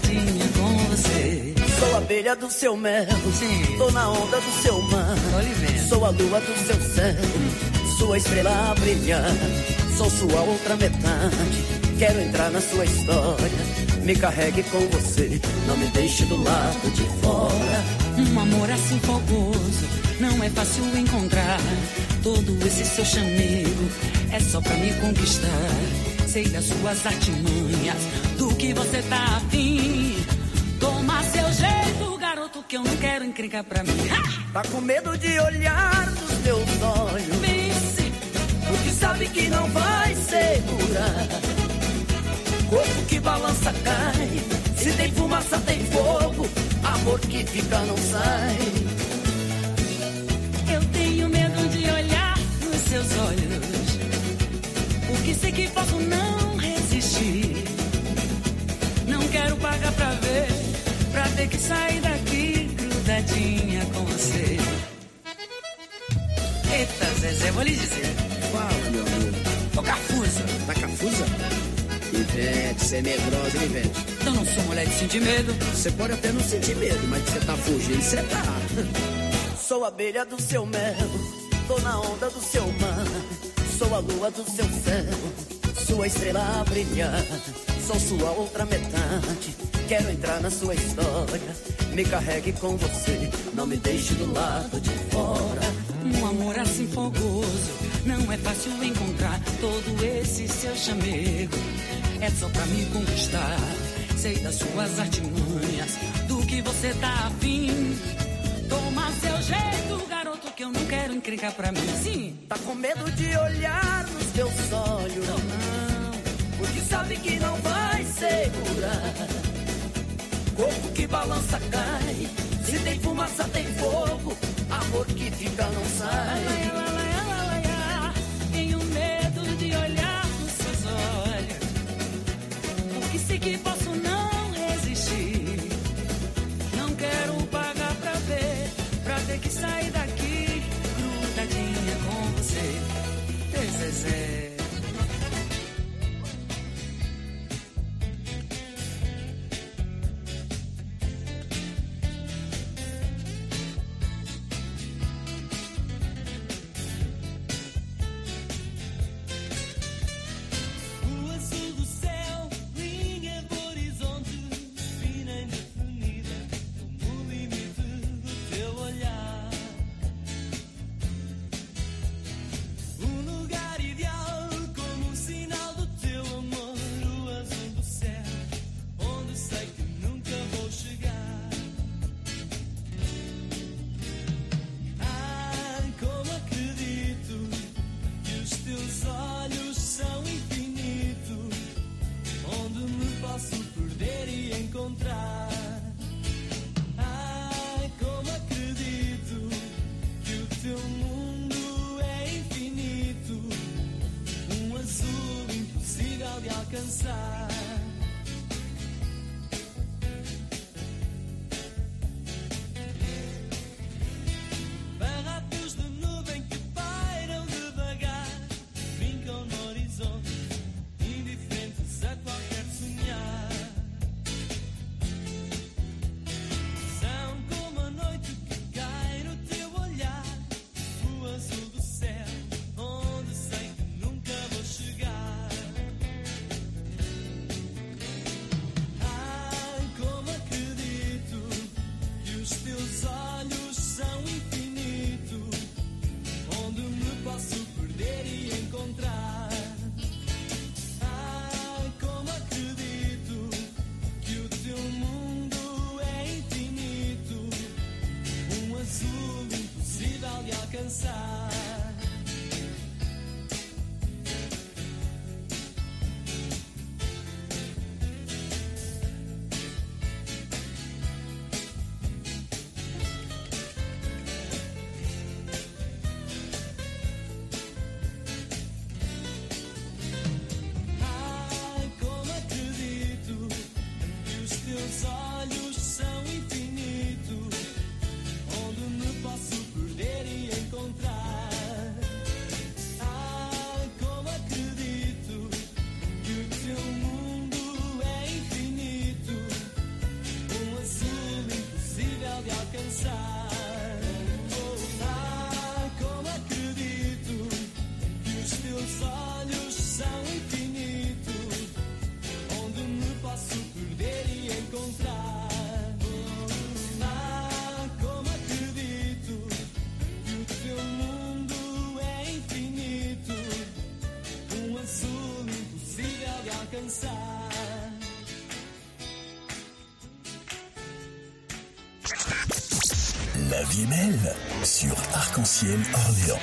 Speaker 8: Com você.
Speaker 20: Sou abelha do seu mel.
Speaker 8: Sim.
Speaker 20: Tô na onda do seu mar. Sou a lua do seu céu. Sua estrela a brilhar. Sou sua outra metade. Quero entrar na sua história. Me carregue com você. Não me deixe do lado de fora.
Speaker 8: Um amor assim fogoso não é fácil encontrar. Todo esse seu chamego é só pra me conquistar. Sei das suas artimanhas, do que você tá afim. Toma seu jeito, garoto, que eu não quero encrencar pra mim.
Speaker 20: Tá com medo de olhar nos teus olhos.
Speaker 8: Pense,
Speaker 20: Porque sabe que não vai segurar. Corpo que balança cai. Se tem fumaça, tem fogo. Amor que fica, não sai.
Speaker 8: eu tenho medo de olhar nos seus olhos. Porque sei que posso não resistir. Não quero pagar pra ver, ter que sair daqui grudadinha com você. Eita, Zezé, vou lhe dizer.
Speaker 20: Fala, meu amigo.
Speaker 8: Tô cafusa.
Speaker 20: Tá cafusa? Ivete, você é medrosa, hein, Ivete?
Speaker 8: Eu não sou mulher de sentir medo.
Speaker 20: Você pode até não sentir medo, mas você tá fugindo, você tá. Sou abelha do seu mel, tô na onda do seu mar. Sou a lua do seu céu, sua estrela a brilhar. Sou sua outra metade, quero entrar na sua história. Me carregue com você, não me deixe do lado de fora.
Speaker 8: Um amor assim fogoso não é fácil encontrar. Todo esse seu chamego é só pra me conquistar. Sei das suas artimanhas, do que você tá afim. Toma seu jeito, garoto, que eu não quero encrencar pra mim. Sim,
Speaker 20: Tá com medo de olhar nos teus olhos. Porque sabe que não vai segurar. Corpo que balança cai. Se tem fumaça, tem fogo. Amor que fica, não sai.
Speaker 8: tenho medo de olhar nos seus olhos. Porque sei que posso
Speaker 21: La vie est sur Arc-en-Ciel Orléans.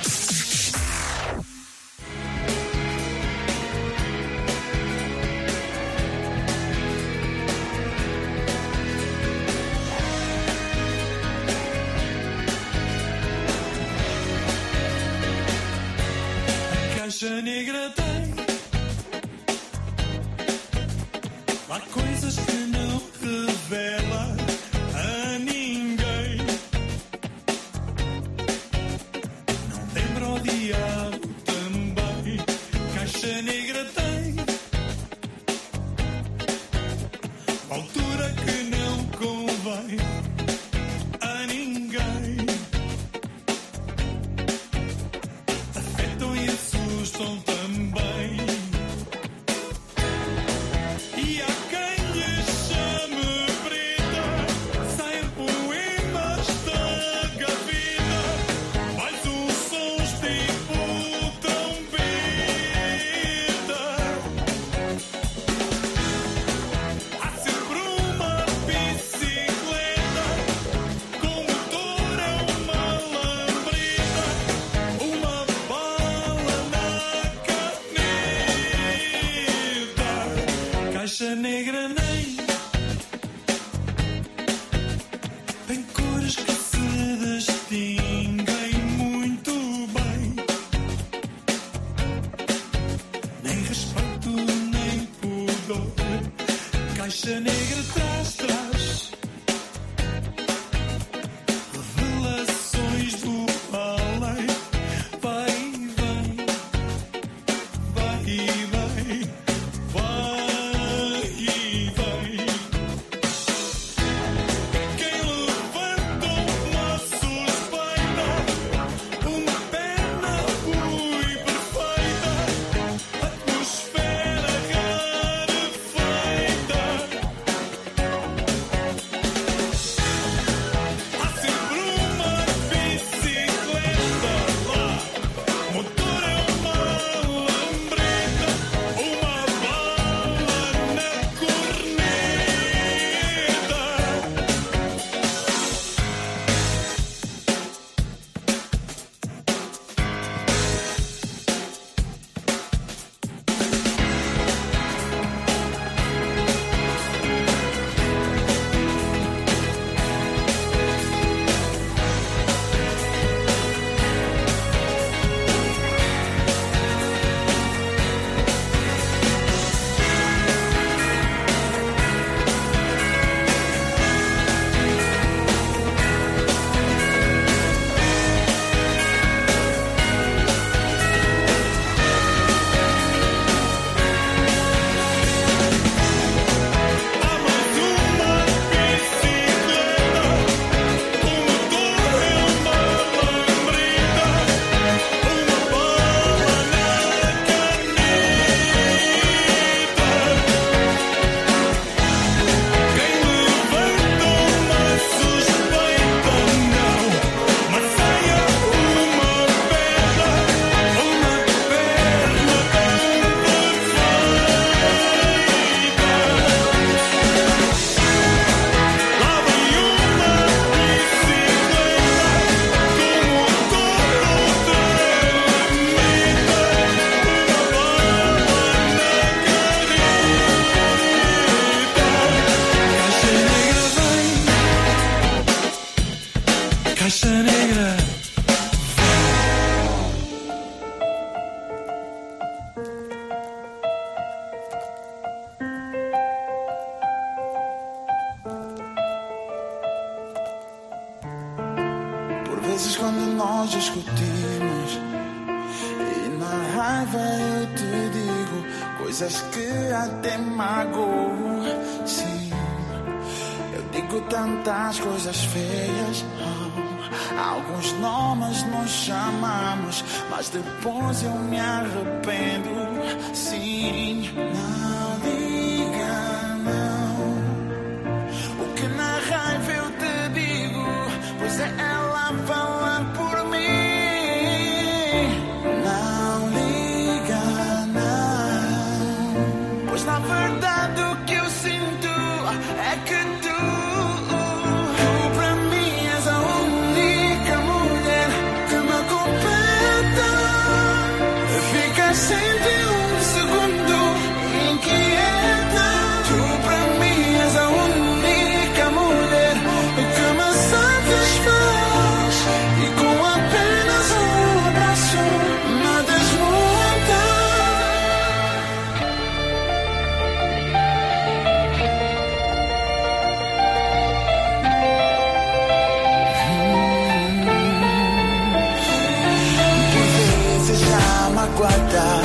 Speaker 22: pose o
Speaker 23: minha já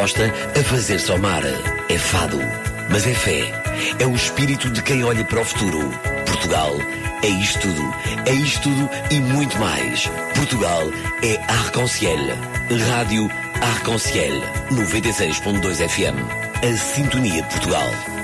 Speaker 23: resposta a fazer somar. É
Speaker 7: fado, mas é fé. É o espírito de quem olha para o futuro. Portugal é isto tudo. É isto tudo e muito mais. Portugal é Arconciel. Rádio Arconciel. 96.2 FM. A Sintonia Portugal.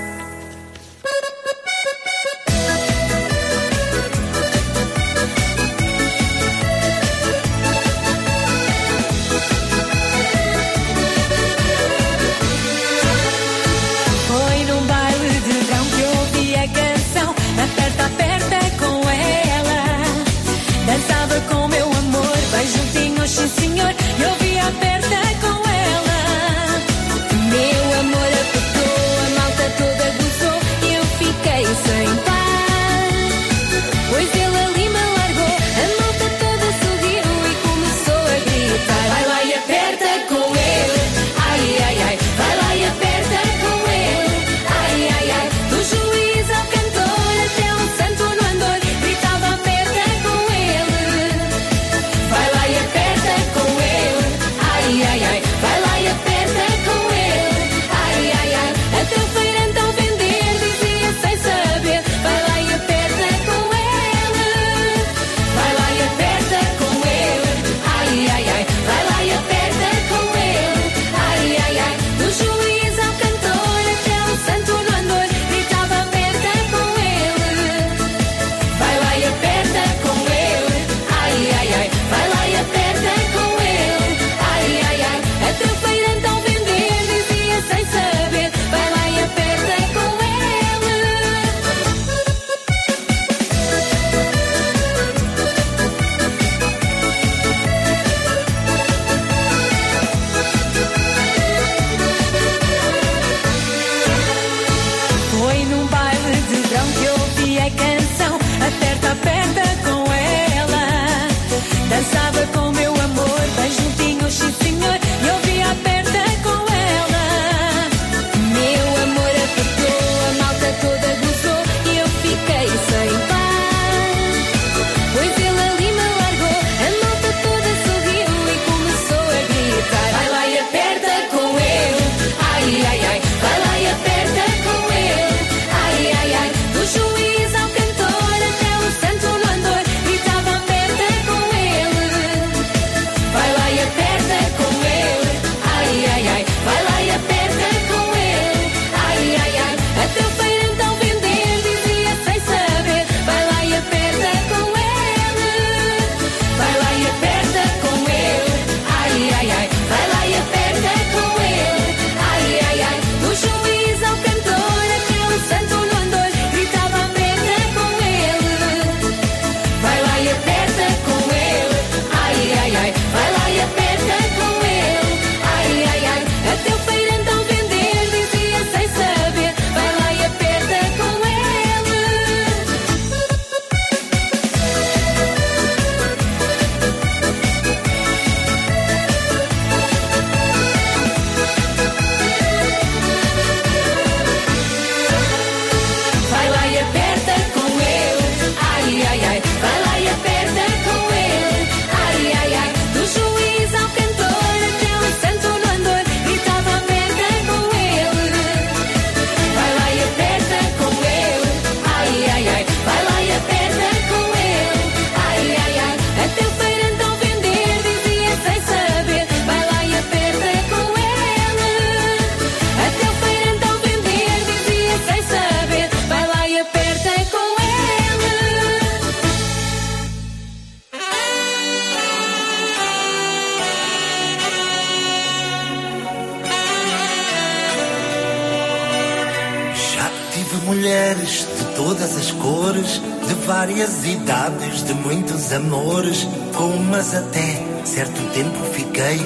Speaker 4: Várias idades, de muitos amores. Com umas até certo tempo fiquei,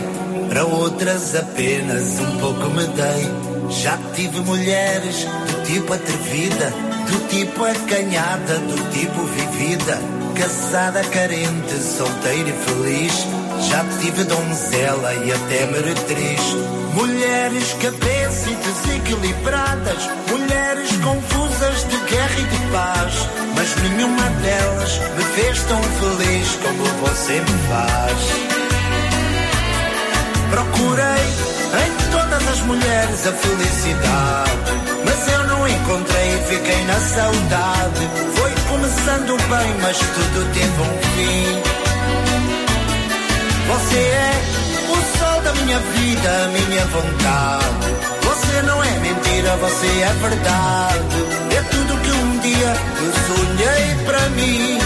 Speaker 4: para outras apenas um pouco me dei. Já tive mulheres do tipo atrevida, do tipo acanhada, do tipo vivida. Casada, carente, solteira e feliz. Já tive donzela e até meretriz. Mulheres cabeça e desequilibradas. Mulheres confusas de guerra e de paz. Mas nenhuma delas me fez tão feliz como você me faz. Procurei em todas as mulheres a felicidade. Mas eu não encontrei e fiquei na saudade. Foi começando bem, mas tudo teve um fim. Você é o sol da minha vida, minha vontade. Você não é mentira, você é verdade. É tudo que um dia eu sonhei para mim.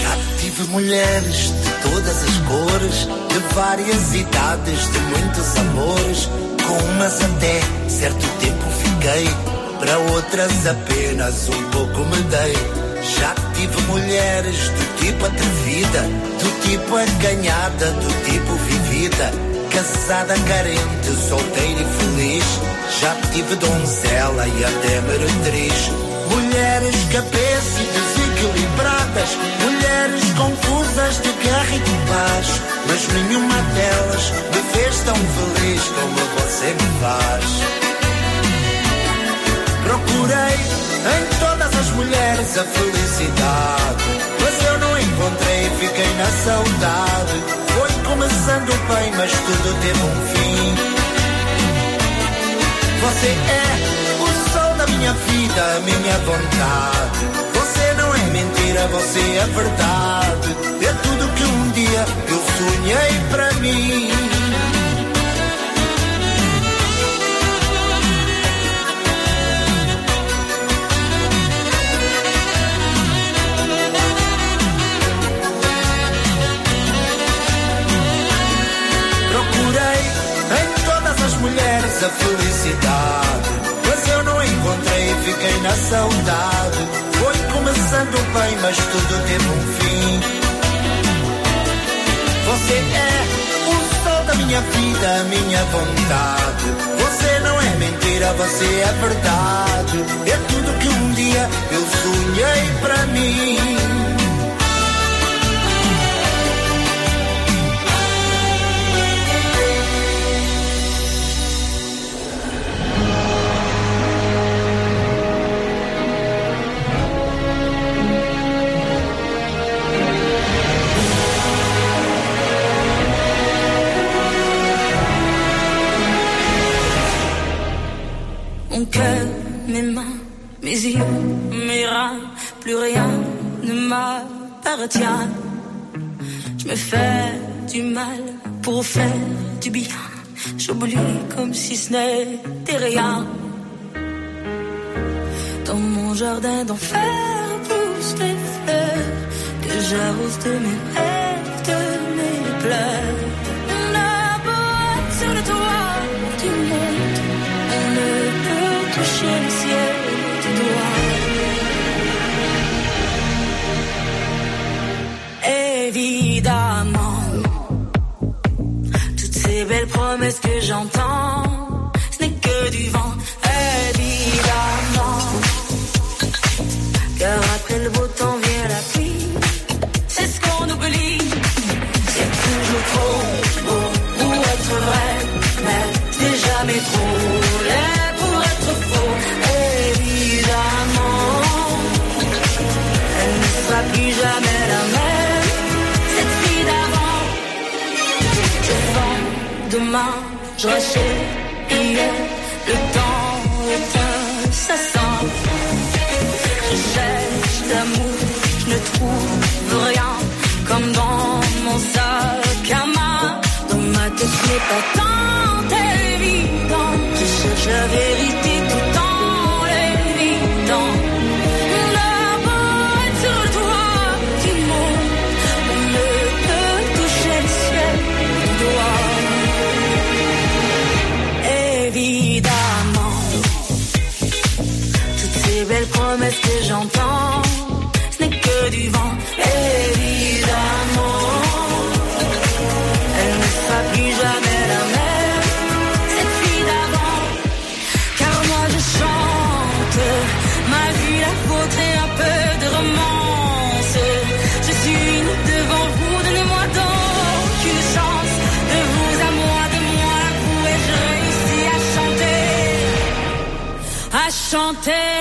Speaker 4: Já tive mulheres de todas as cores, de várias idades, de muitos amores. Com umas até certo tempo fiquei, para outras apenas um pouco me dei. Já tive mulheres do tipo atrevida, do tipo aganhada, do tipo vivida. Casada, carente, solteira e feliz. Já tive donzela e até meretriz. Mulheres cabeça e desequilibradas. Mulheres confusas de guerra e de paz. Mas nenhuma delas me fez tão feliz como você me faz. Procurei em todas as mulheres a felicidade. Mas eu não encontrei e fiquei na saudade. Foi começando bem, mas tudo teve um fim. Você é o sol da minha vida, a minha vontade. Você não é mentira, você é verdade. É tudo que um dia eu sonhei para mim. Mulheres a felicidade. Mas eu não encontrei e fiquei na saudade. Foi começando bem, mas tudo teve um fim. Você é o sol da minha vida, a minha vontade. Você não é mentira, você é verdade. É tudo que um dia eu
Speaker 8: mes reins, plus rien ne m'appartient. Je me fais du mal pour faire du bien. J'oublie comme si ce n'était rien. Dans mon jardin d'enfer poussent des fleurs que j'arrose de mes rêves, de mes pleurs. Belles promesses que j'entends, ce n'est que du vent. Évidemment, car après le beau temps vient la pluie. C'est ce qu'on oublie. C'est toujours trop beau pour être vrai, mais c'est jamais trop demain, je rachète hier. Le temps est un assassin. Je cherche l'amour, je ne trouve rien. Comme dans mon sac à main. Dans ma tête, ce n'est pas tant évident. Je cherche la vérité belles promesses que j'entends, ce n'est que du vent. Évidemment, elle ne sera plus jamais la même, cette fille d'avant. Car moi je chante ma vie, la vôtre et un peu de romance. Je suis devant vous, donnez-moi donc une chance. De vous à moi, de moi à vous, et je réussis à chanter, à chanter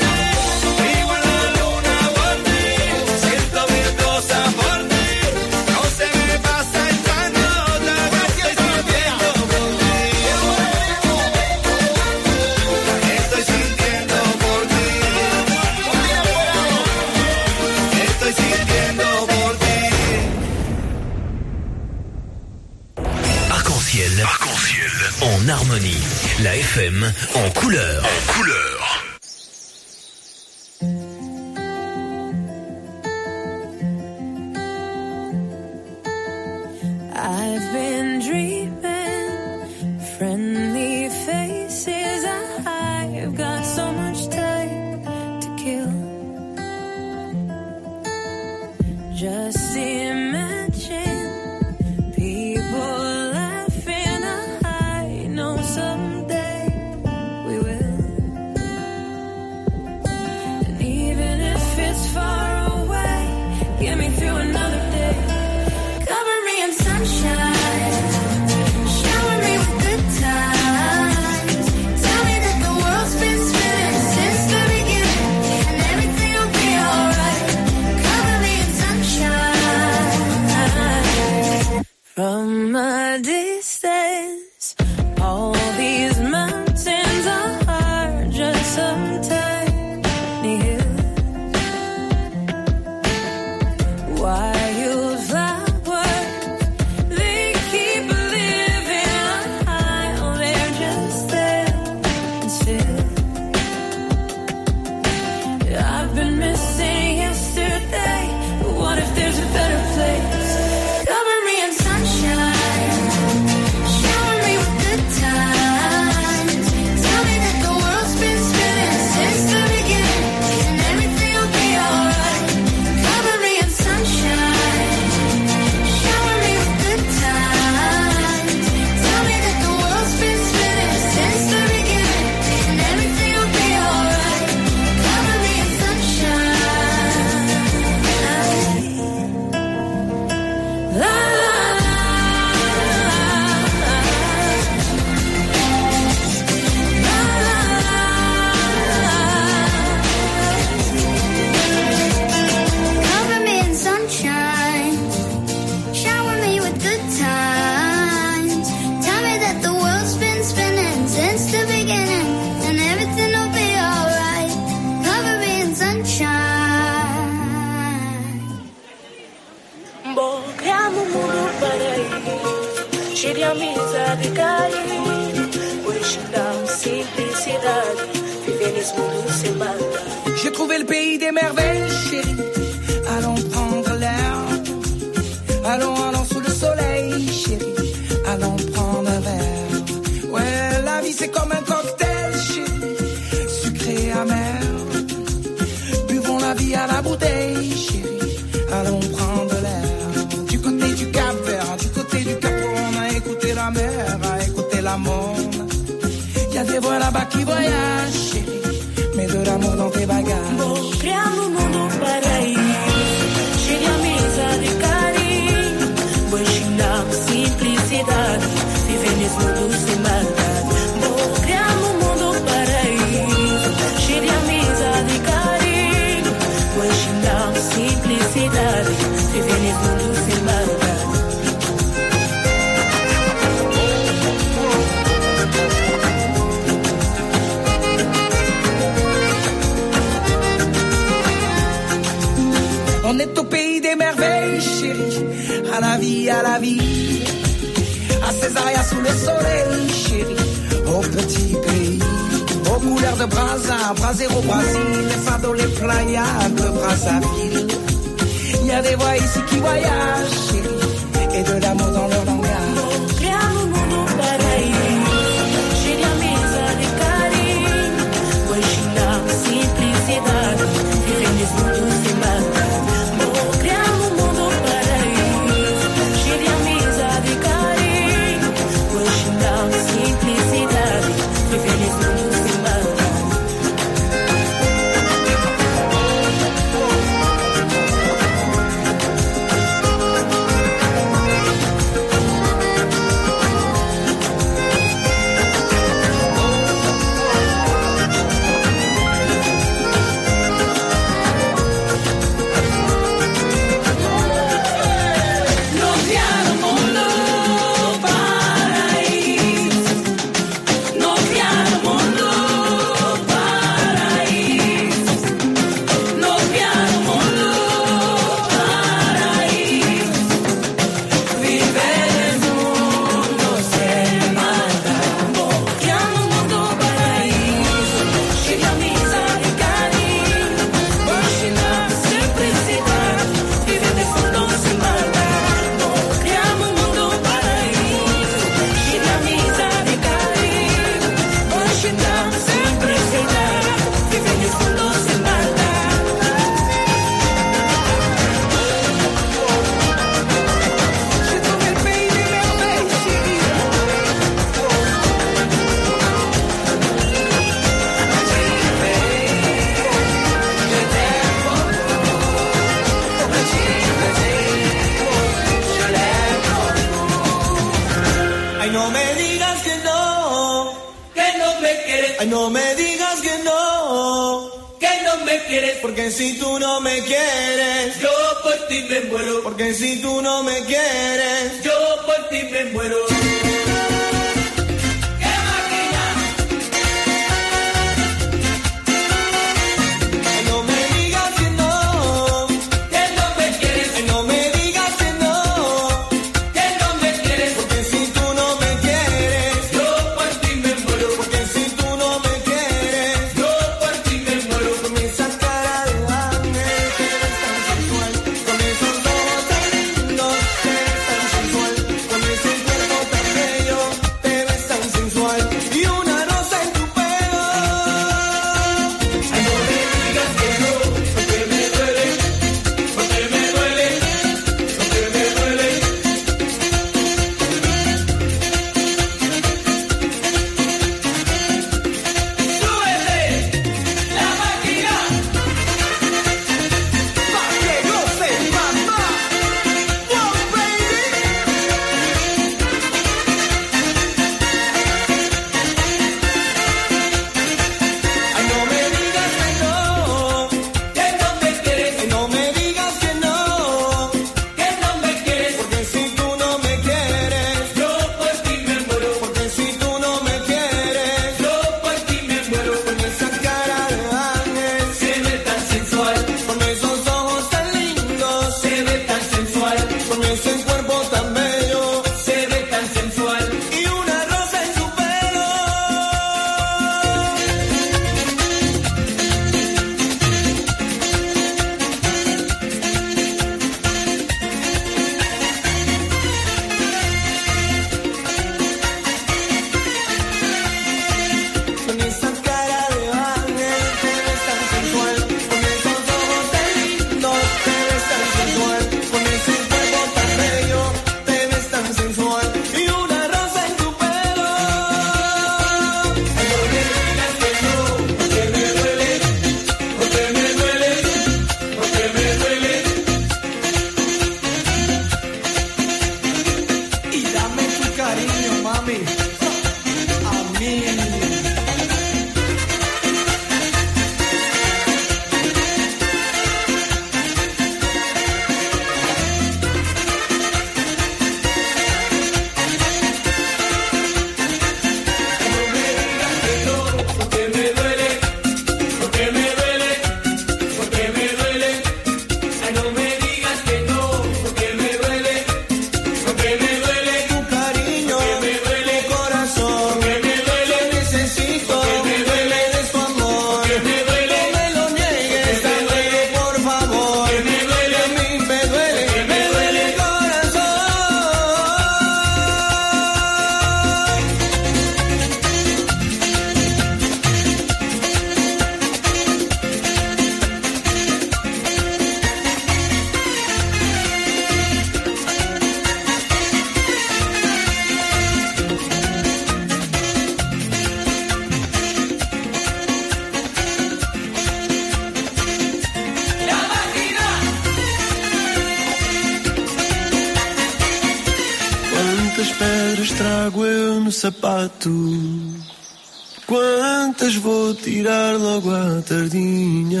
Speaker 12: Quantas vou tirar logo à tardinha?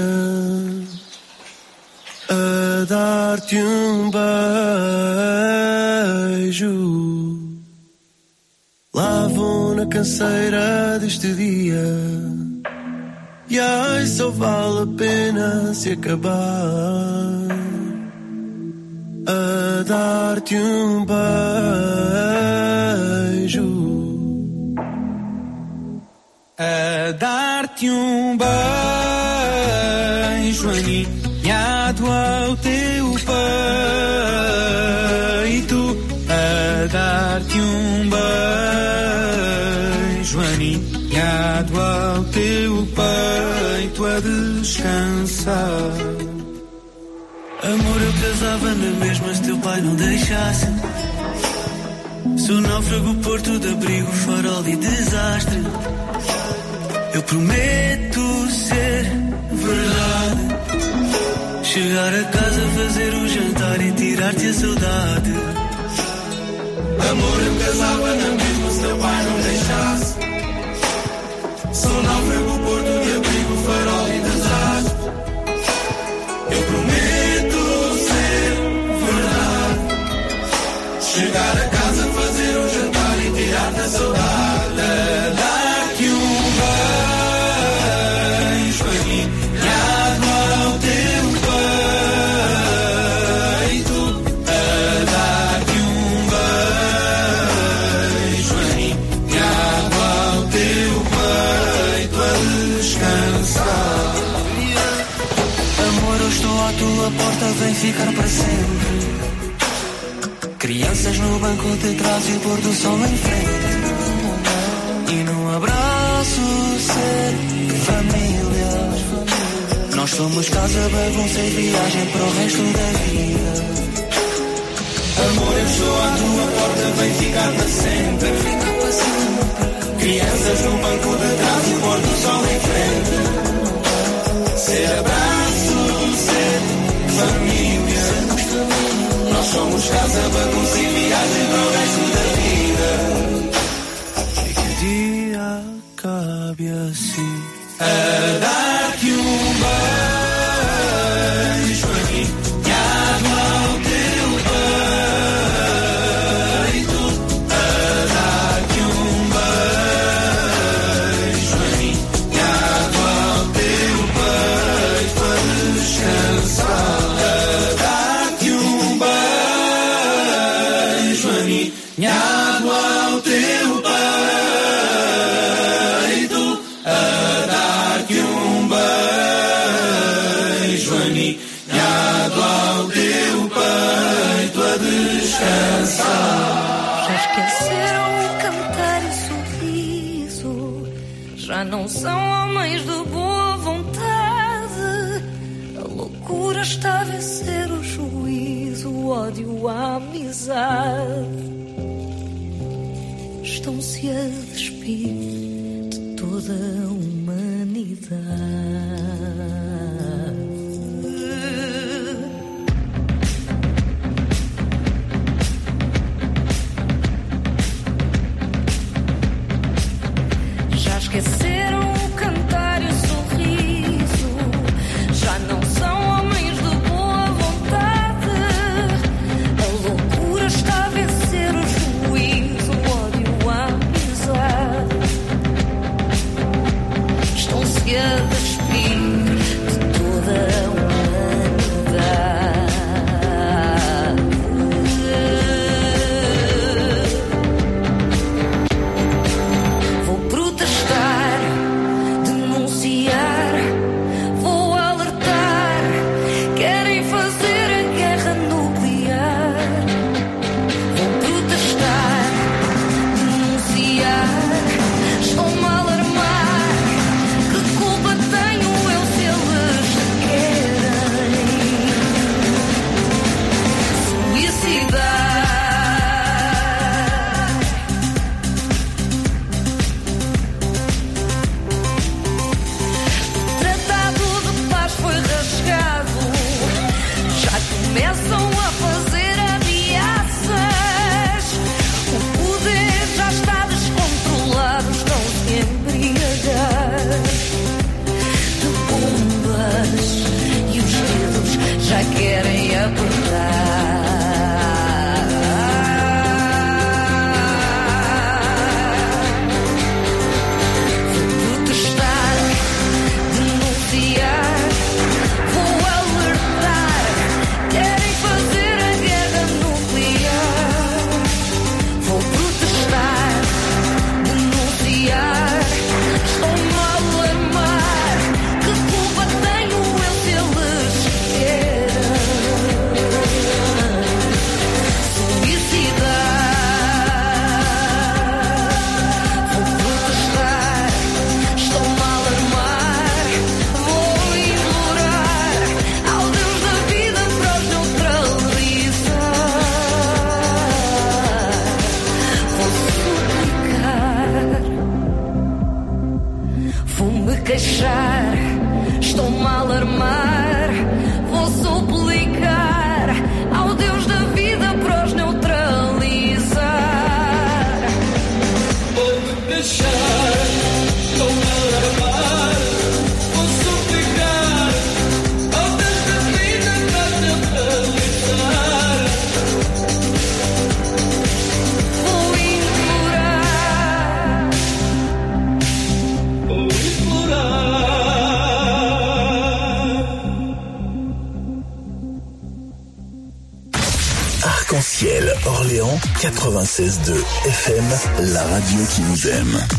Speaker 12: A dar-te um beijo. Lá vou na canseira deste dia. E ai, só vale a pena se acabar a dar-te um beijo.
Speaker 15: A dar-te um beijo aninhado ao teu peito, a dar-te um beijo aninhado ao teu peito a descansar.
Speaker 12: Amor, eu casava na mesma se teu pai não deixasse. Sou náufrago, porto de abrigo, farol e desastre. Eu prometo ser verdade. Chegar a casa, fazer o jantar e tirar-te a saudade.
Speaker 8: Amor, eu casava na mesma se teu pai não deixasse. Sou náufrago, porto
Speaker 12: ficar para sempre. Crianças no banco de trás e o pôr do sol em frente. E num abraço ser família. Nós somos casa, bagunça e viagem para o resto da vida.
Speaker 8: Amor, eu estou à tua porta, vem ficar para sempre. Crianças no banco de trás e o pôr do sol em frente. Ser abraço, casa, bagunça e viagem para o resto
Speaker 10: 96.2 FM, la radio qui nous aime.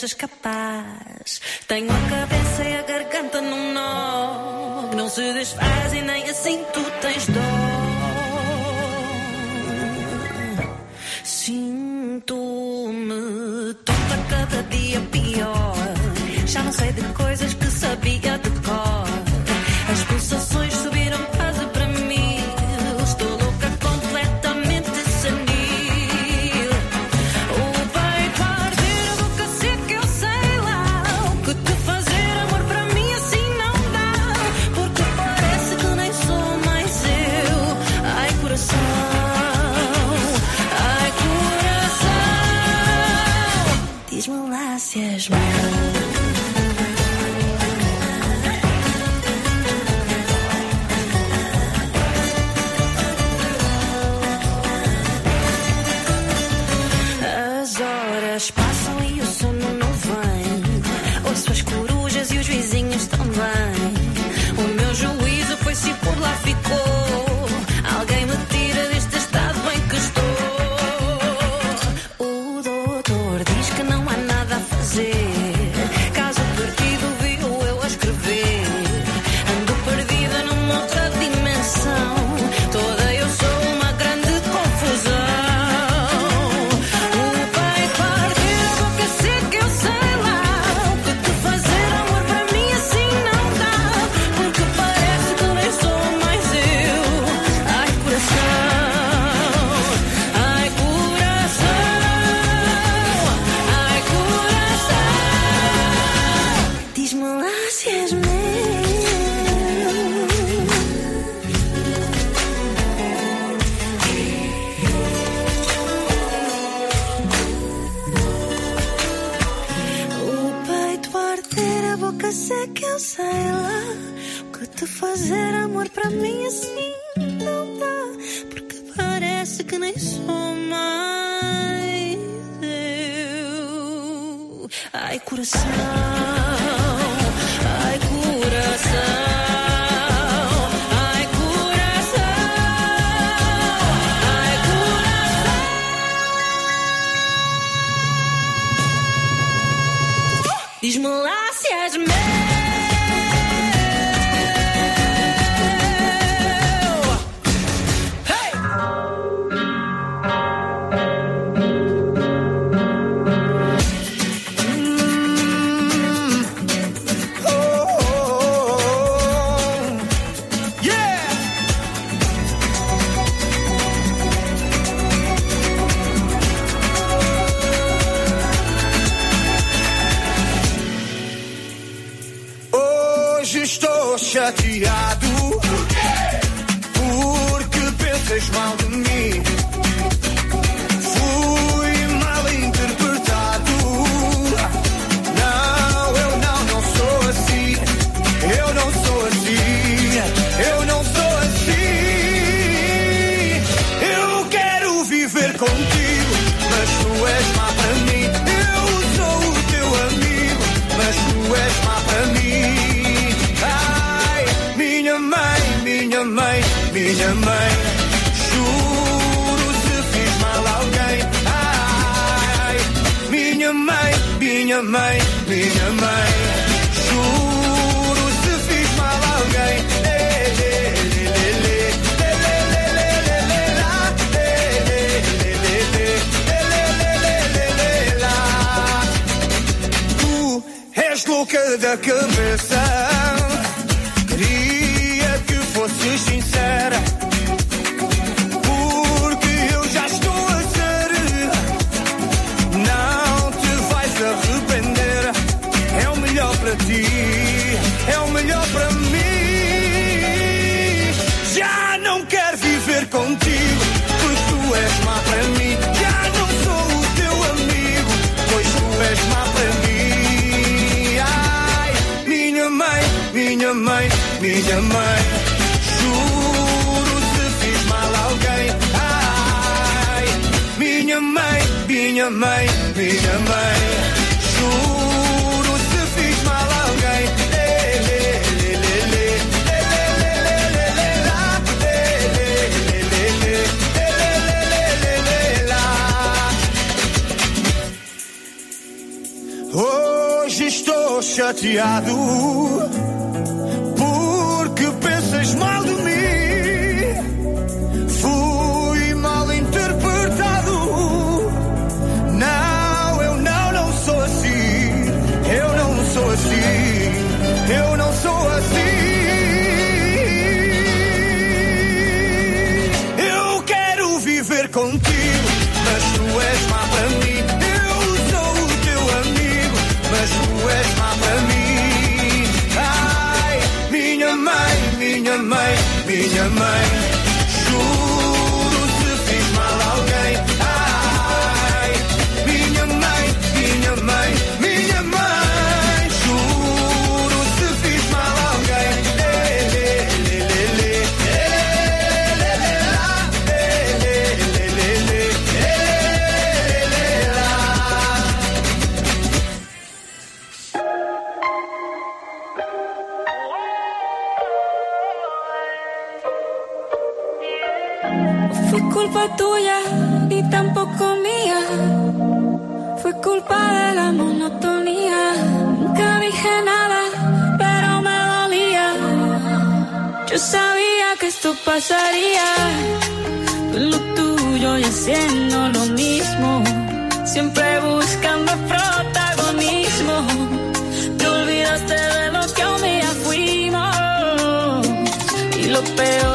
Speaker 8: versus passam e o sono não vem. Ouço as corujas e os vizinhos também. Lo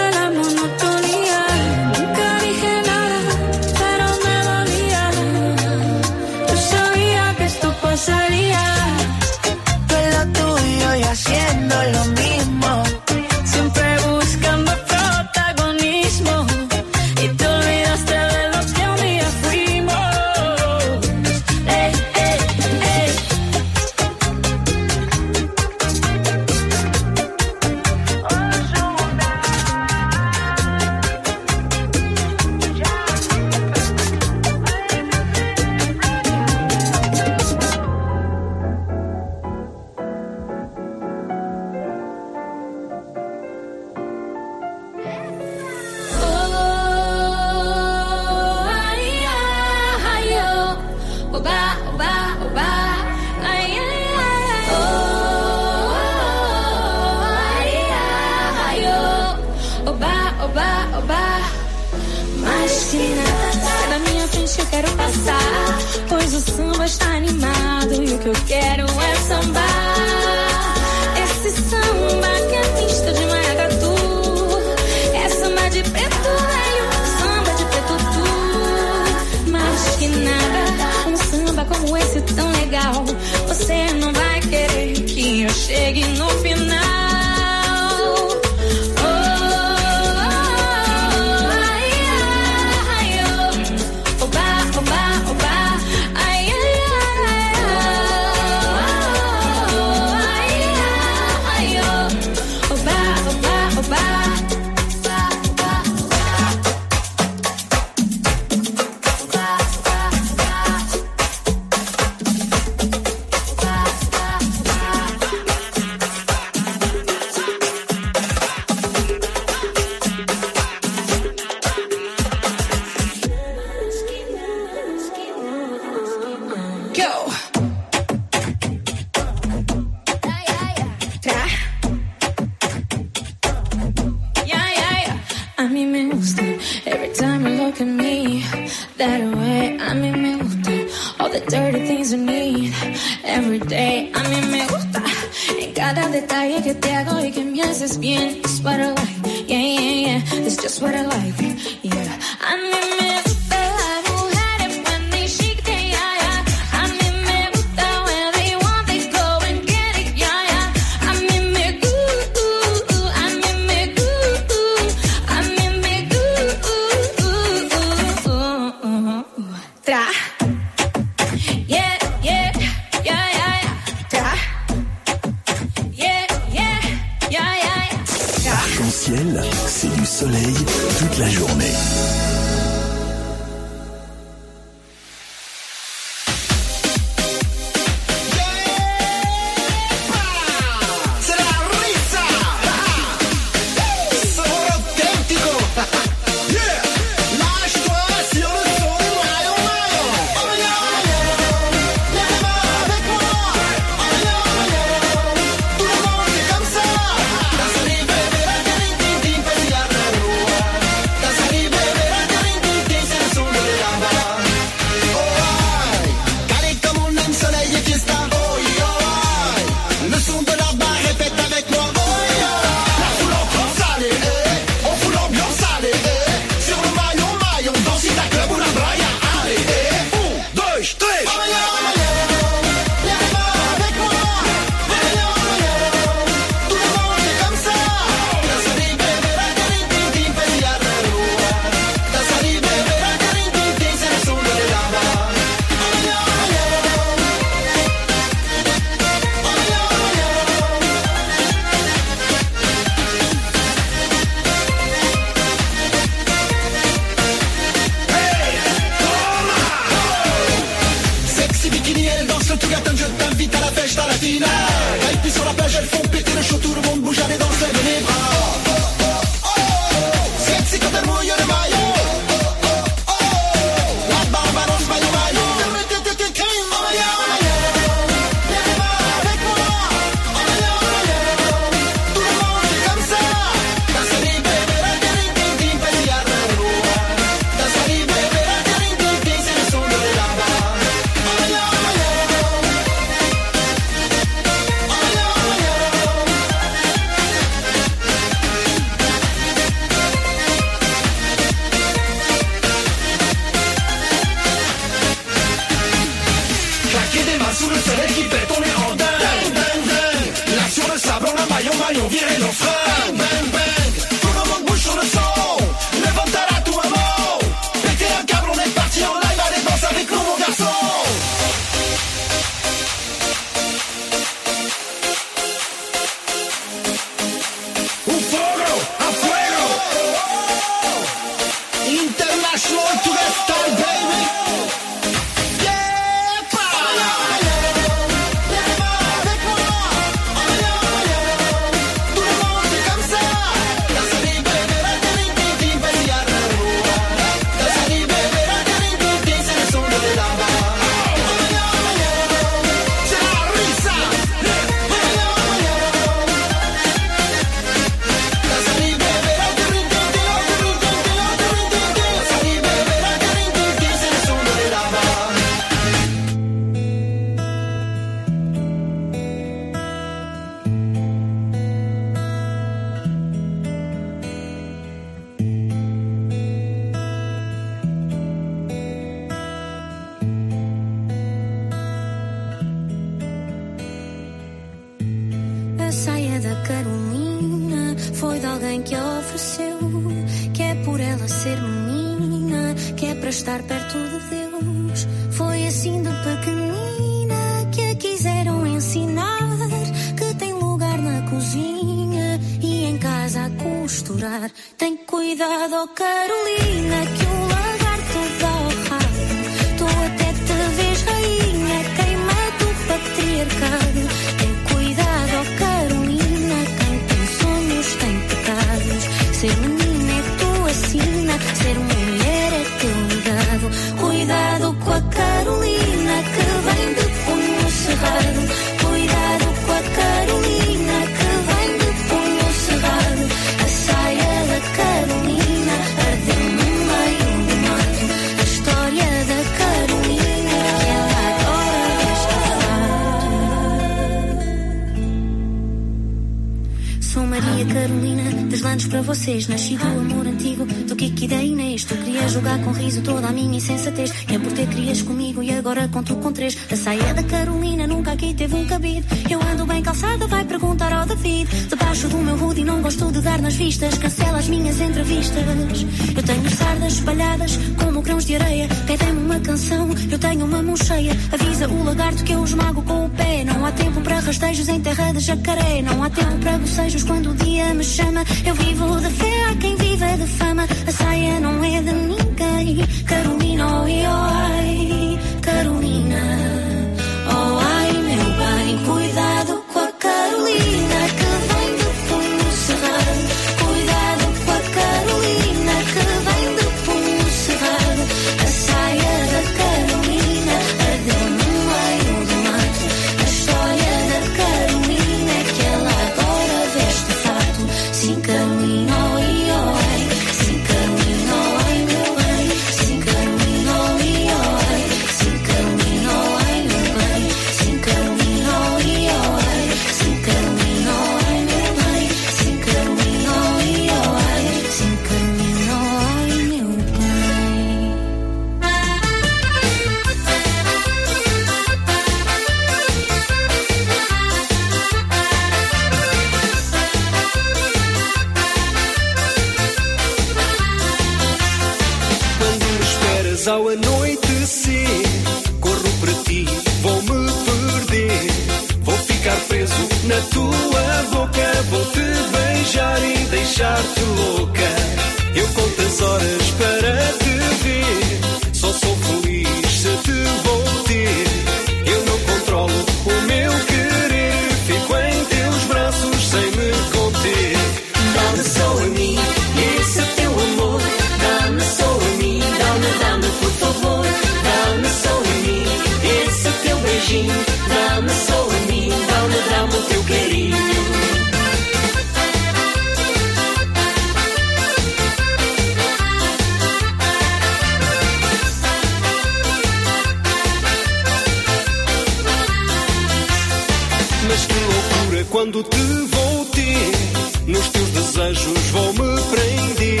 Speaker 24: quando
Speaker 14: te vou ter,
Speaker 10: nos teus desejos vou me prender.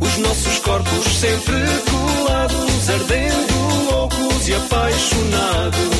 Speaker 10: Os nossos corpos sempre colados, ardendo, loucos e apaixonados.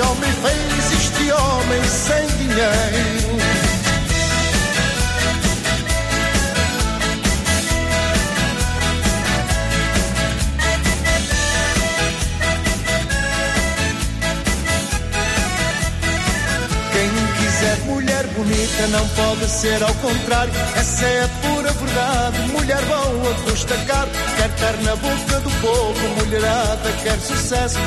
Speaker 16: Homem feio, existe homem sem dinheiro.
Speaker 4: Quem quiser mulher bonita não pode ser ao contrário. Essa é a pura verdade. Mulher boa custa caro. Quer estar na boca do povo. Mulherada quer sucesso.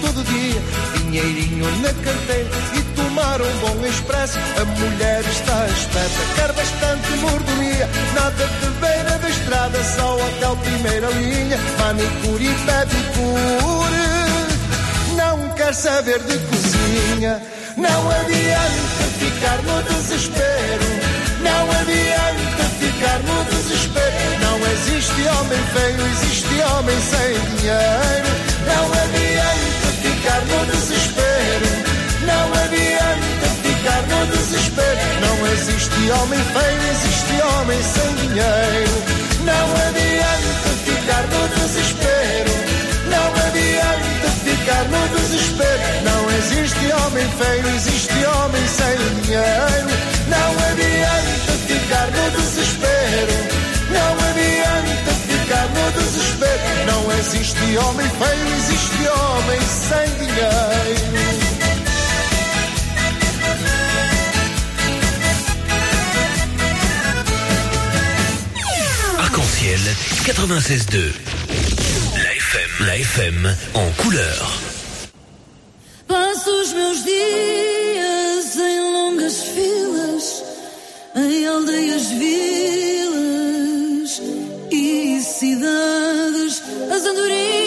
Speaker 4: Todo dia. Dinheirinho na carteira. E tomar um bom expresso. A mulher está esperta. Quer bastante mordomia. Nada de beira da estrada. Só hotel primeira linha. Manicure e pedicure não quer saber de cozinha. Não adianta ficar no desespero. Não adianta ficar no desespero. Não existe homem feio, existe homem sem dinheiro. Não adianta ficar no desespero. Não adianta ficar no desespero. Não existe homem feio, existe homem sem dinheiro. Não adianta ficar no desespero. Não adianta ficar no desespero. Não existe homem feio, existe homem sem dinheiro. Não adianta ficar no desespero. Não adianta ficar no desespero. Não existe homem feio, existe homem sem dinheiro.
Speaker 7: Arc-en-ciel 96.2. La FM, la FM en couleur.
Speaker 9: Passo os meus dias em longas filas, em aldeias, vilas e cidades. As andorinhas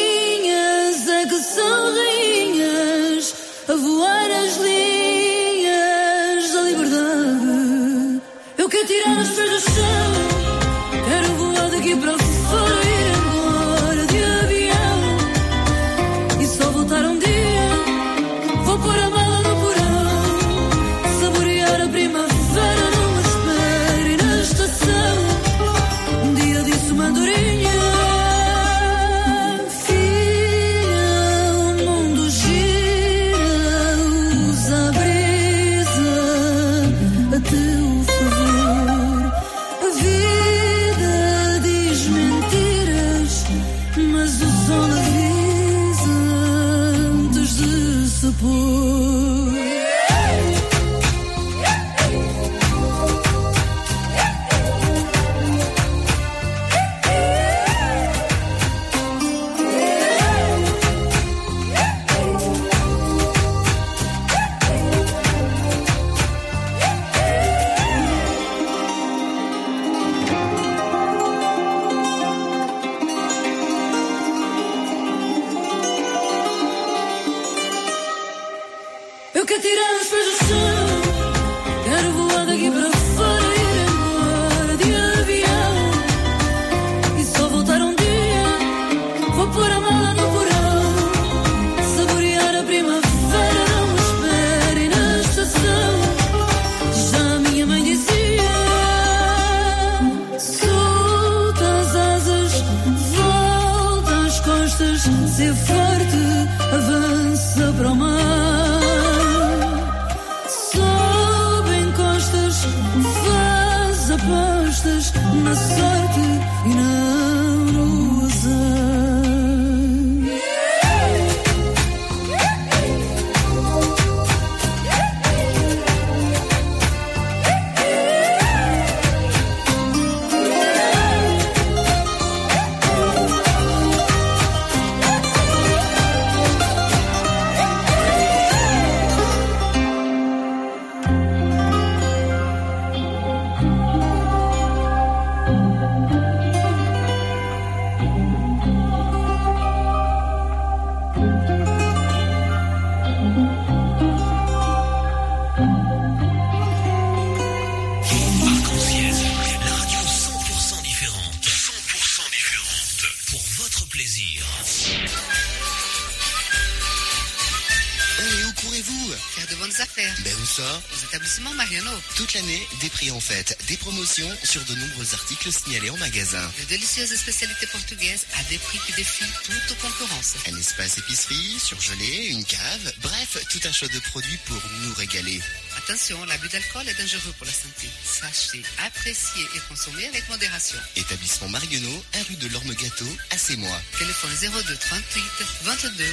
Speaker 25: sur de nombreux articles signalés en magasin.
Speaker 26: De délicieuses spécialités portugaises à des prix qui défient toute concurrence.
Speaker 25: Un espace épicerie, surgelé, une cave, bref, tout un choix de produits pour nous régaler.
Speaker 26: Attention, l'abus d'alcool est dangereux pour la santé. Sachez apprécier et consommer avec modération.
Speaker 25: Établissement Marionneau, un rue de l'Orme Gâteau, à mois.
Speaker 26: Téléphone 02 38 22 12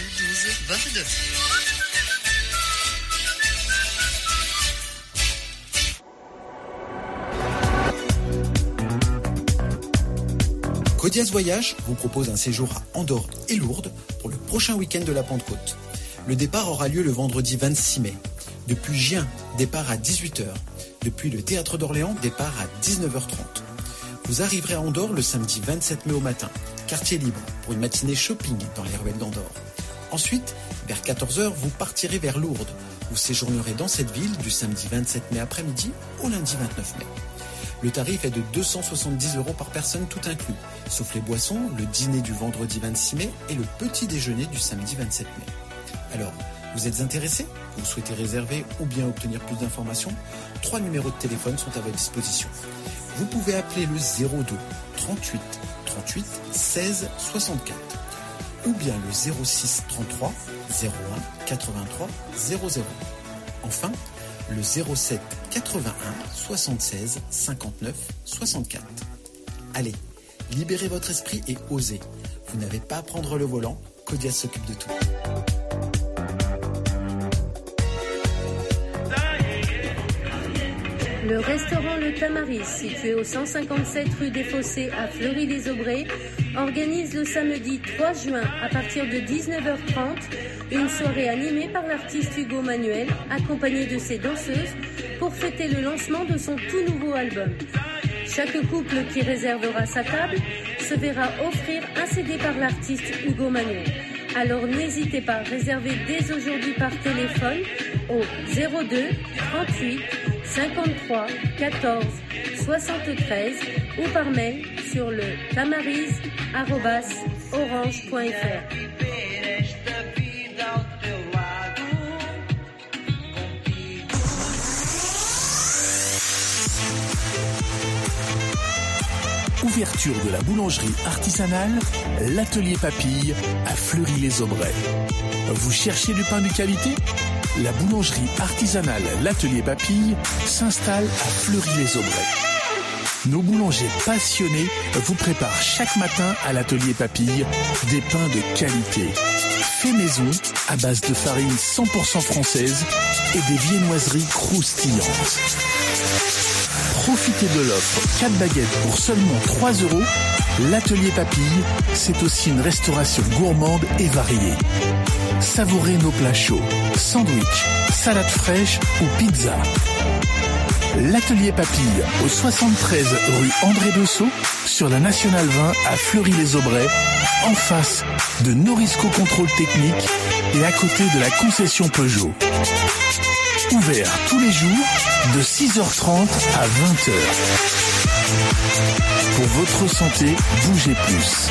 Speaker 26: 22.
Speaker 27: Codias Voyage vous propose un séjour à Andorre et Lourdes pour le prochain week-end de la Pentecôte. Le départ aura lieu le vendredi 26 mai. Depuis Gien, départ à 18h. Depuis le Théâtre d'Orléans, départ à 19h30. Vous arriverez à Andorre le samedi 27 mai au matin, quartier libre, pour une matinée shopping dans les ruelles d'Andorre. Ensuite, vers 14h, vous partirez vers Lourdes. Vous séjournerez dans cette ville du samedi 27 mai après-midi au lundi 29 mai. Le tarif est de 270 euros par personne tout inclus, sauf les boissons, le dîner du vendredi 26 mai et le petit déjeuner du samedi 27 mai. Alors, vous êtes intéressé? Vous souhaitez réserver ou bien obtenir plus d'informations? Trois numéros de téléphone sont à votre disposition. Vous pouvez appeler le 02 38 38 16 64 ou bien le 06 33 01 83 00. Enfin, le 07 81 76 59 64. Allez, libérez votre esprit et osez. Vous n'avez pas à prendre le volant, Codias s'occupe de tout.
Speaker 28: Le restaurant Le Tamaris, situé au 157 rue des Fossés à Fleury-les-Aubrais, organise le samedi 3 juin à partir de 19h30 une soirée animée par l'artiste Hugo Manuel, accompagné de ses danseuses, pour fêter le lancement de son tout nouveau album. Chaque couple qui réservera sa table se verra offrir un CD par l'artiste Hugo Manuel. Alors n'hésitez pas, réservez dès aujourd'hui par téléphone au 02 38 53 14 73 ou par mail sur le
Speaker 1: Ouverture de la boulangerie artisanale, l'atelier Papille à Fleury-les-Aubrais. Vous cherchez du pain de qualité? La boulangerie artisanale L'atelier Papille s'installe à Fleury-les-Aubrais. Nos boulangers passionnés vous préparent chaque matin à l'atelier Papille des pains de qualité. Fait maison à base de farine 100% française et des viennoiseries croustillantes. Profitez de l'offre 4 baguettes pour seulement 3 euros. L'atelier Papille, c'est aussi une restauration gourmande et variée. Savourez nos plats chauds, sandwich, salade fraîche ou pizza. L'atelier Papille au 73 rue André Dessau sur la Nationale 20 à Fleury-les-Aubrais, en face de Norisco Contrôle Technique et à côté de la concession Peugeot. Ouvert tous les jours de 6h30 à 20h. Pour votre santé, bougez plus.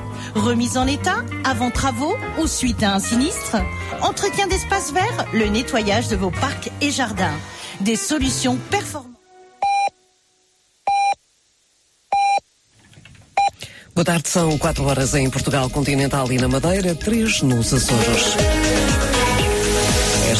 Speaker 2: Remise en état, avant travaux ou suite à un sinistre. Entretien d'espaces verts, le nettoyage de vos parcs et jardins. Des solutions performantes.
Speaker 29: Boa tarde, são 4 horas em Portugal Continental e na Madeira, 3 nos Açores.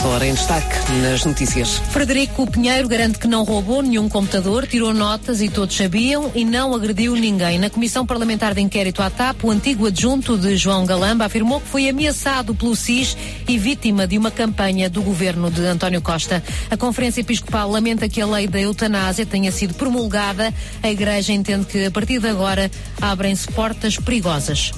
Speaker 29: Esta hora em destaque nas notícias.
Speaker 30: Frederico Pinheiro garante que não roubou nenhum computador, tirou notas e todos sabiam e não agrediu ninguém. Na Comissão Parlamentar de Inquérito à TAP, o antigo adjunto de João Galamba afirmou que foi ameaçado pelo SIS e vítima de uma campanha do governo de António Costa. A Conferência Episcopal lamenta que a lei da eutanásia tenha sido promulgada. A Igreja entende que a partir de agora abrem-se portas perigosas.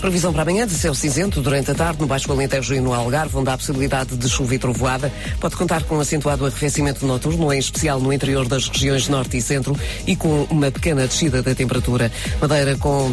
Speaker 29: Previsão para amanhã de céu cinzento durante a tarde no Baixo Alentejo e no Algarve, onde há possibilidade de chuva e trovoada. Pode contar com um acentuado arrefecimento noturno, em especial no interior das regiões norte e centro, e com uma pequena descida da temperatura. Madeira com temperatura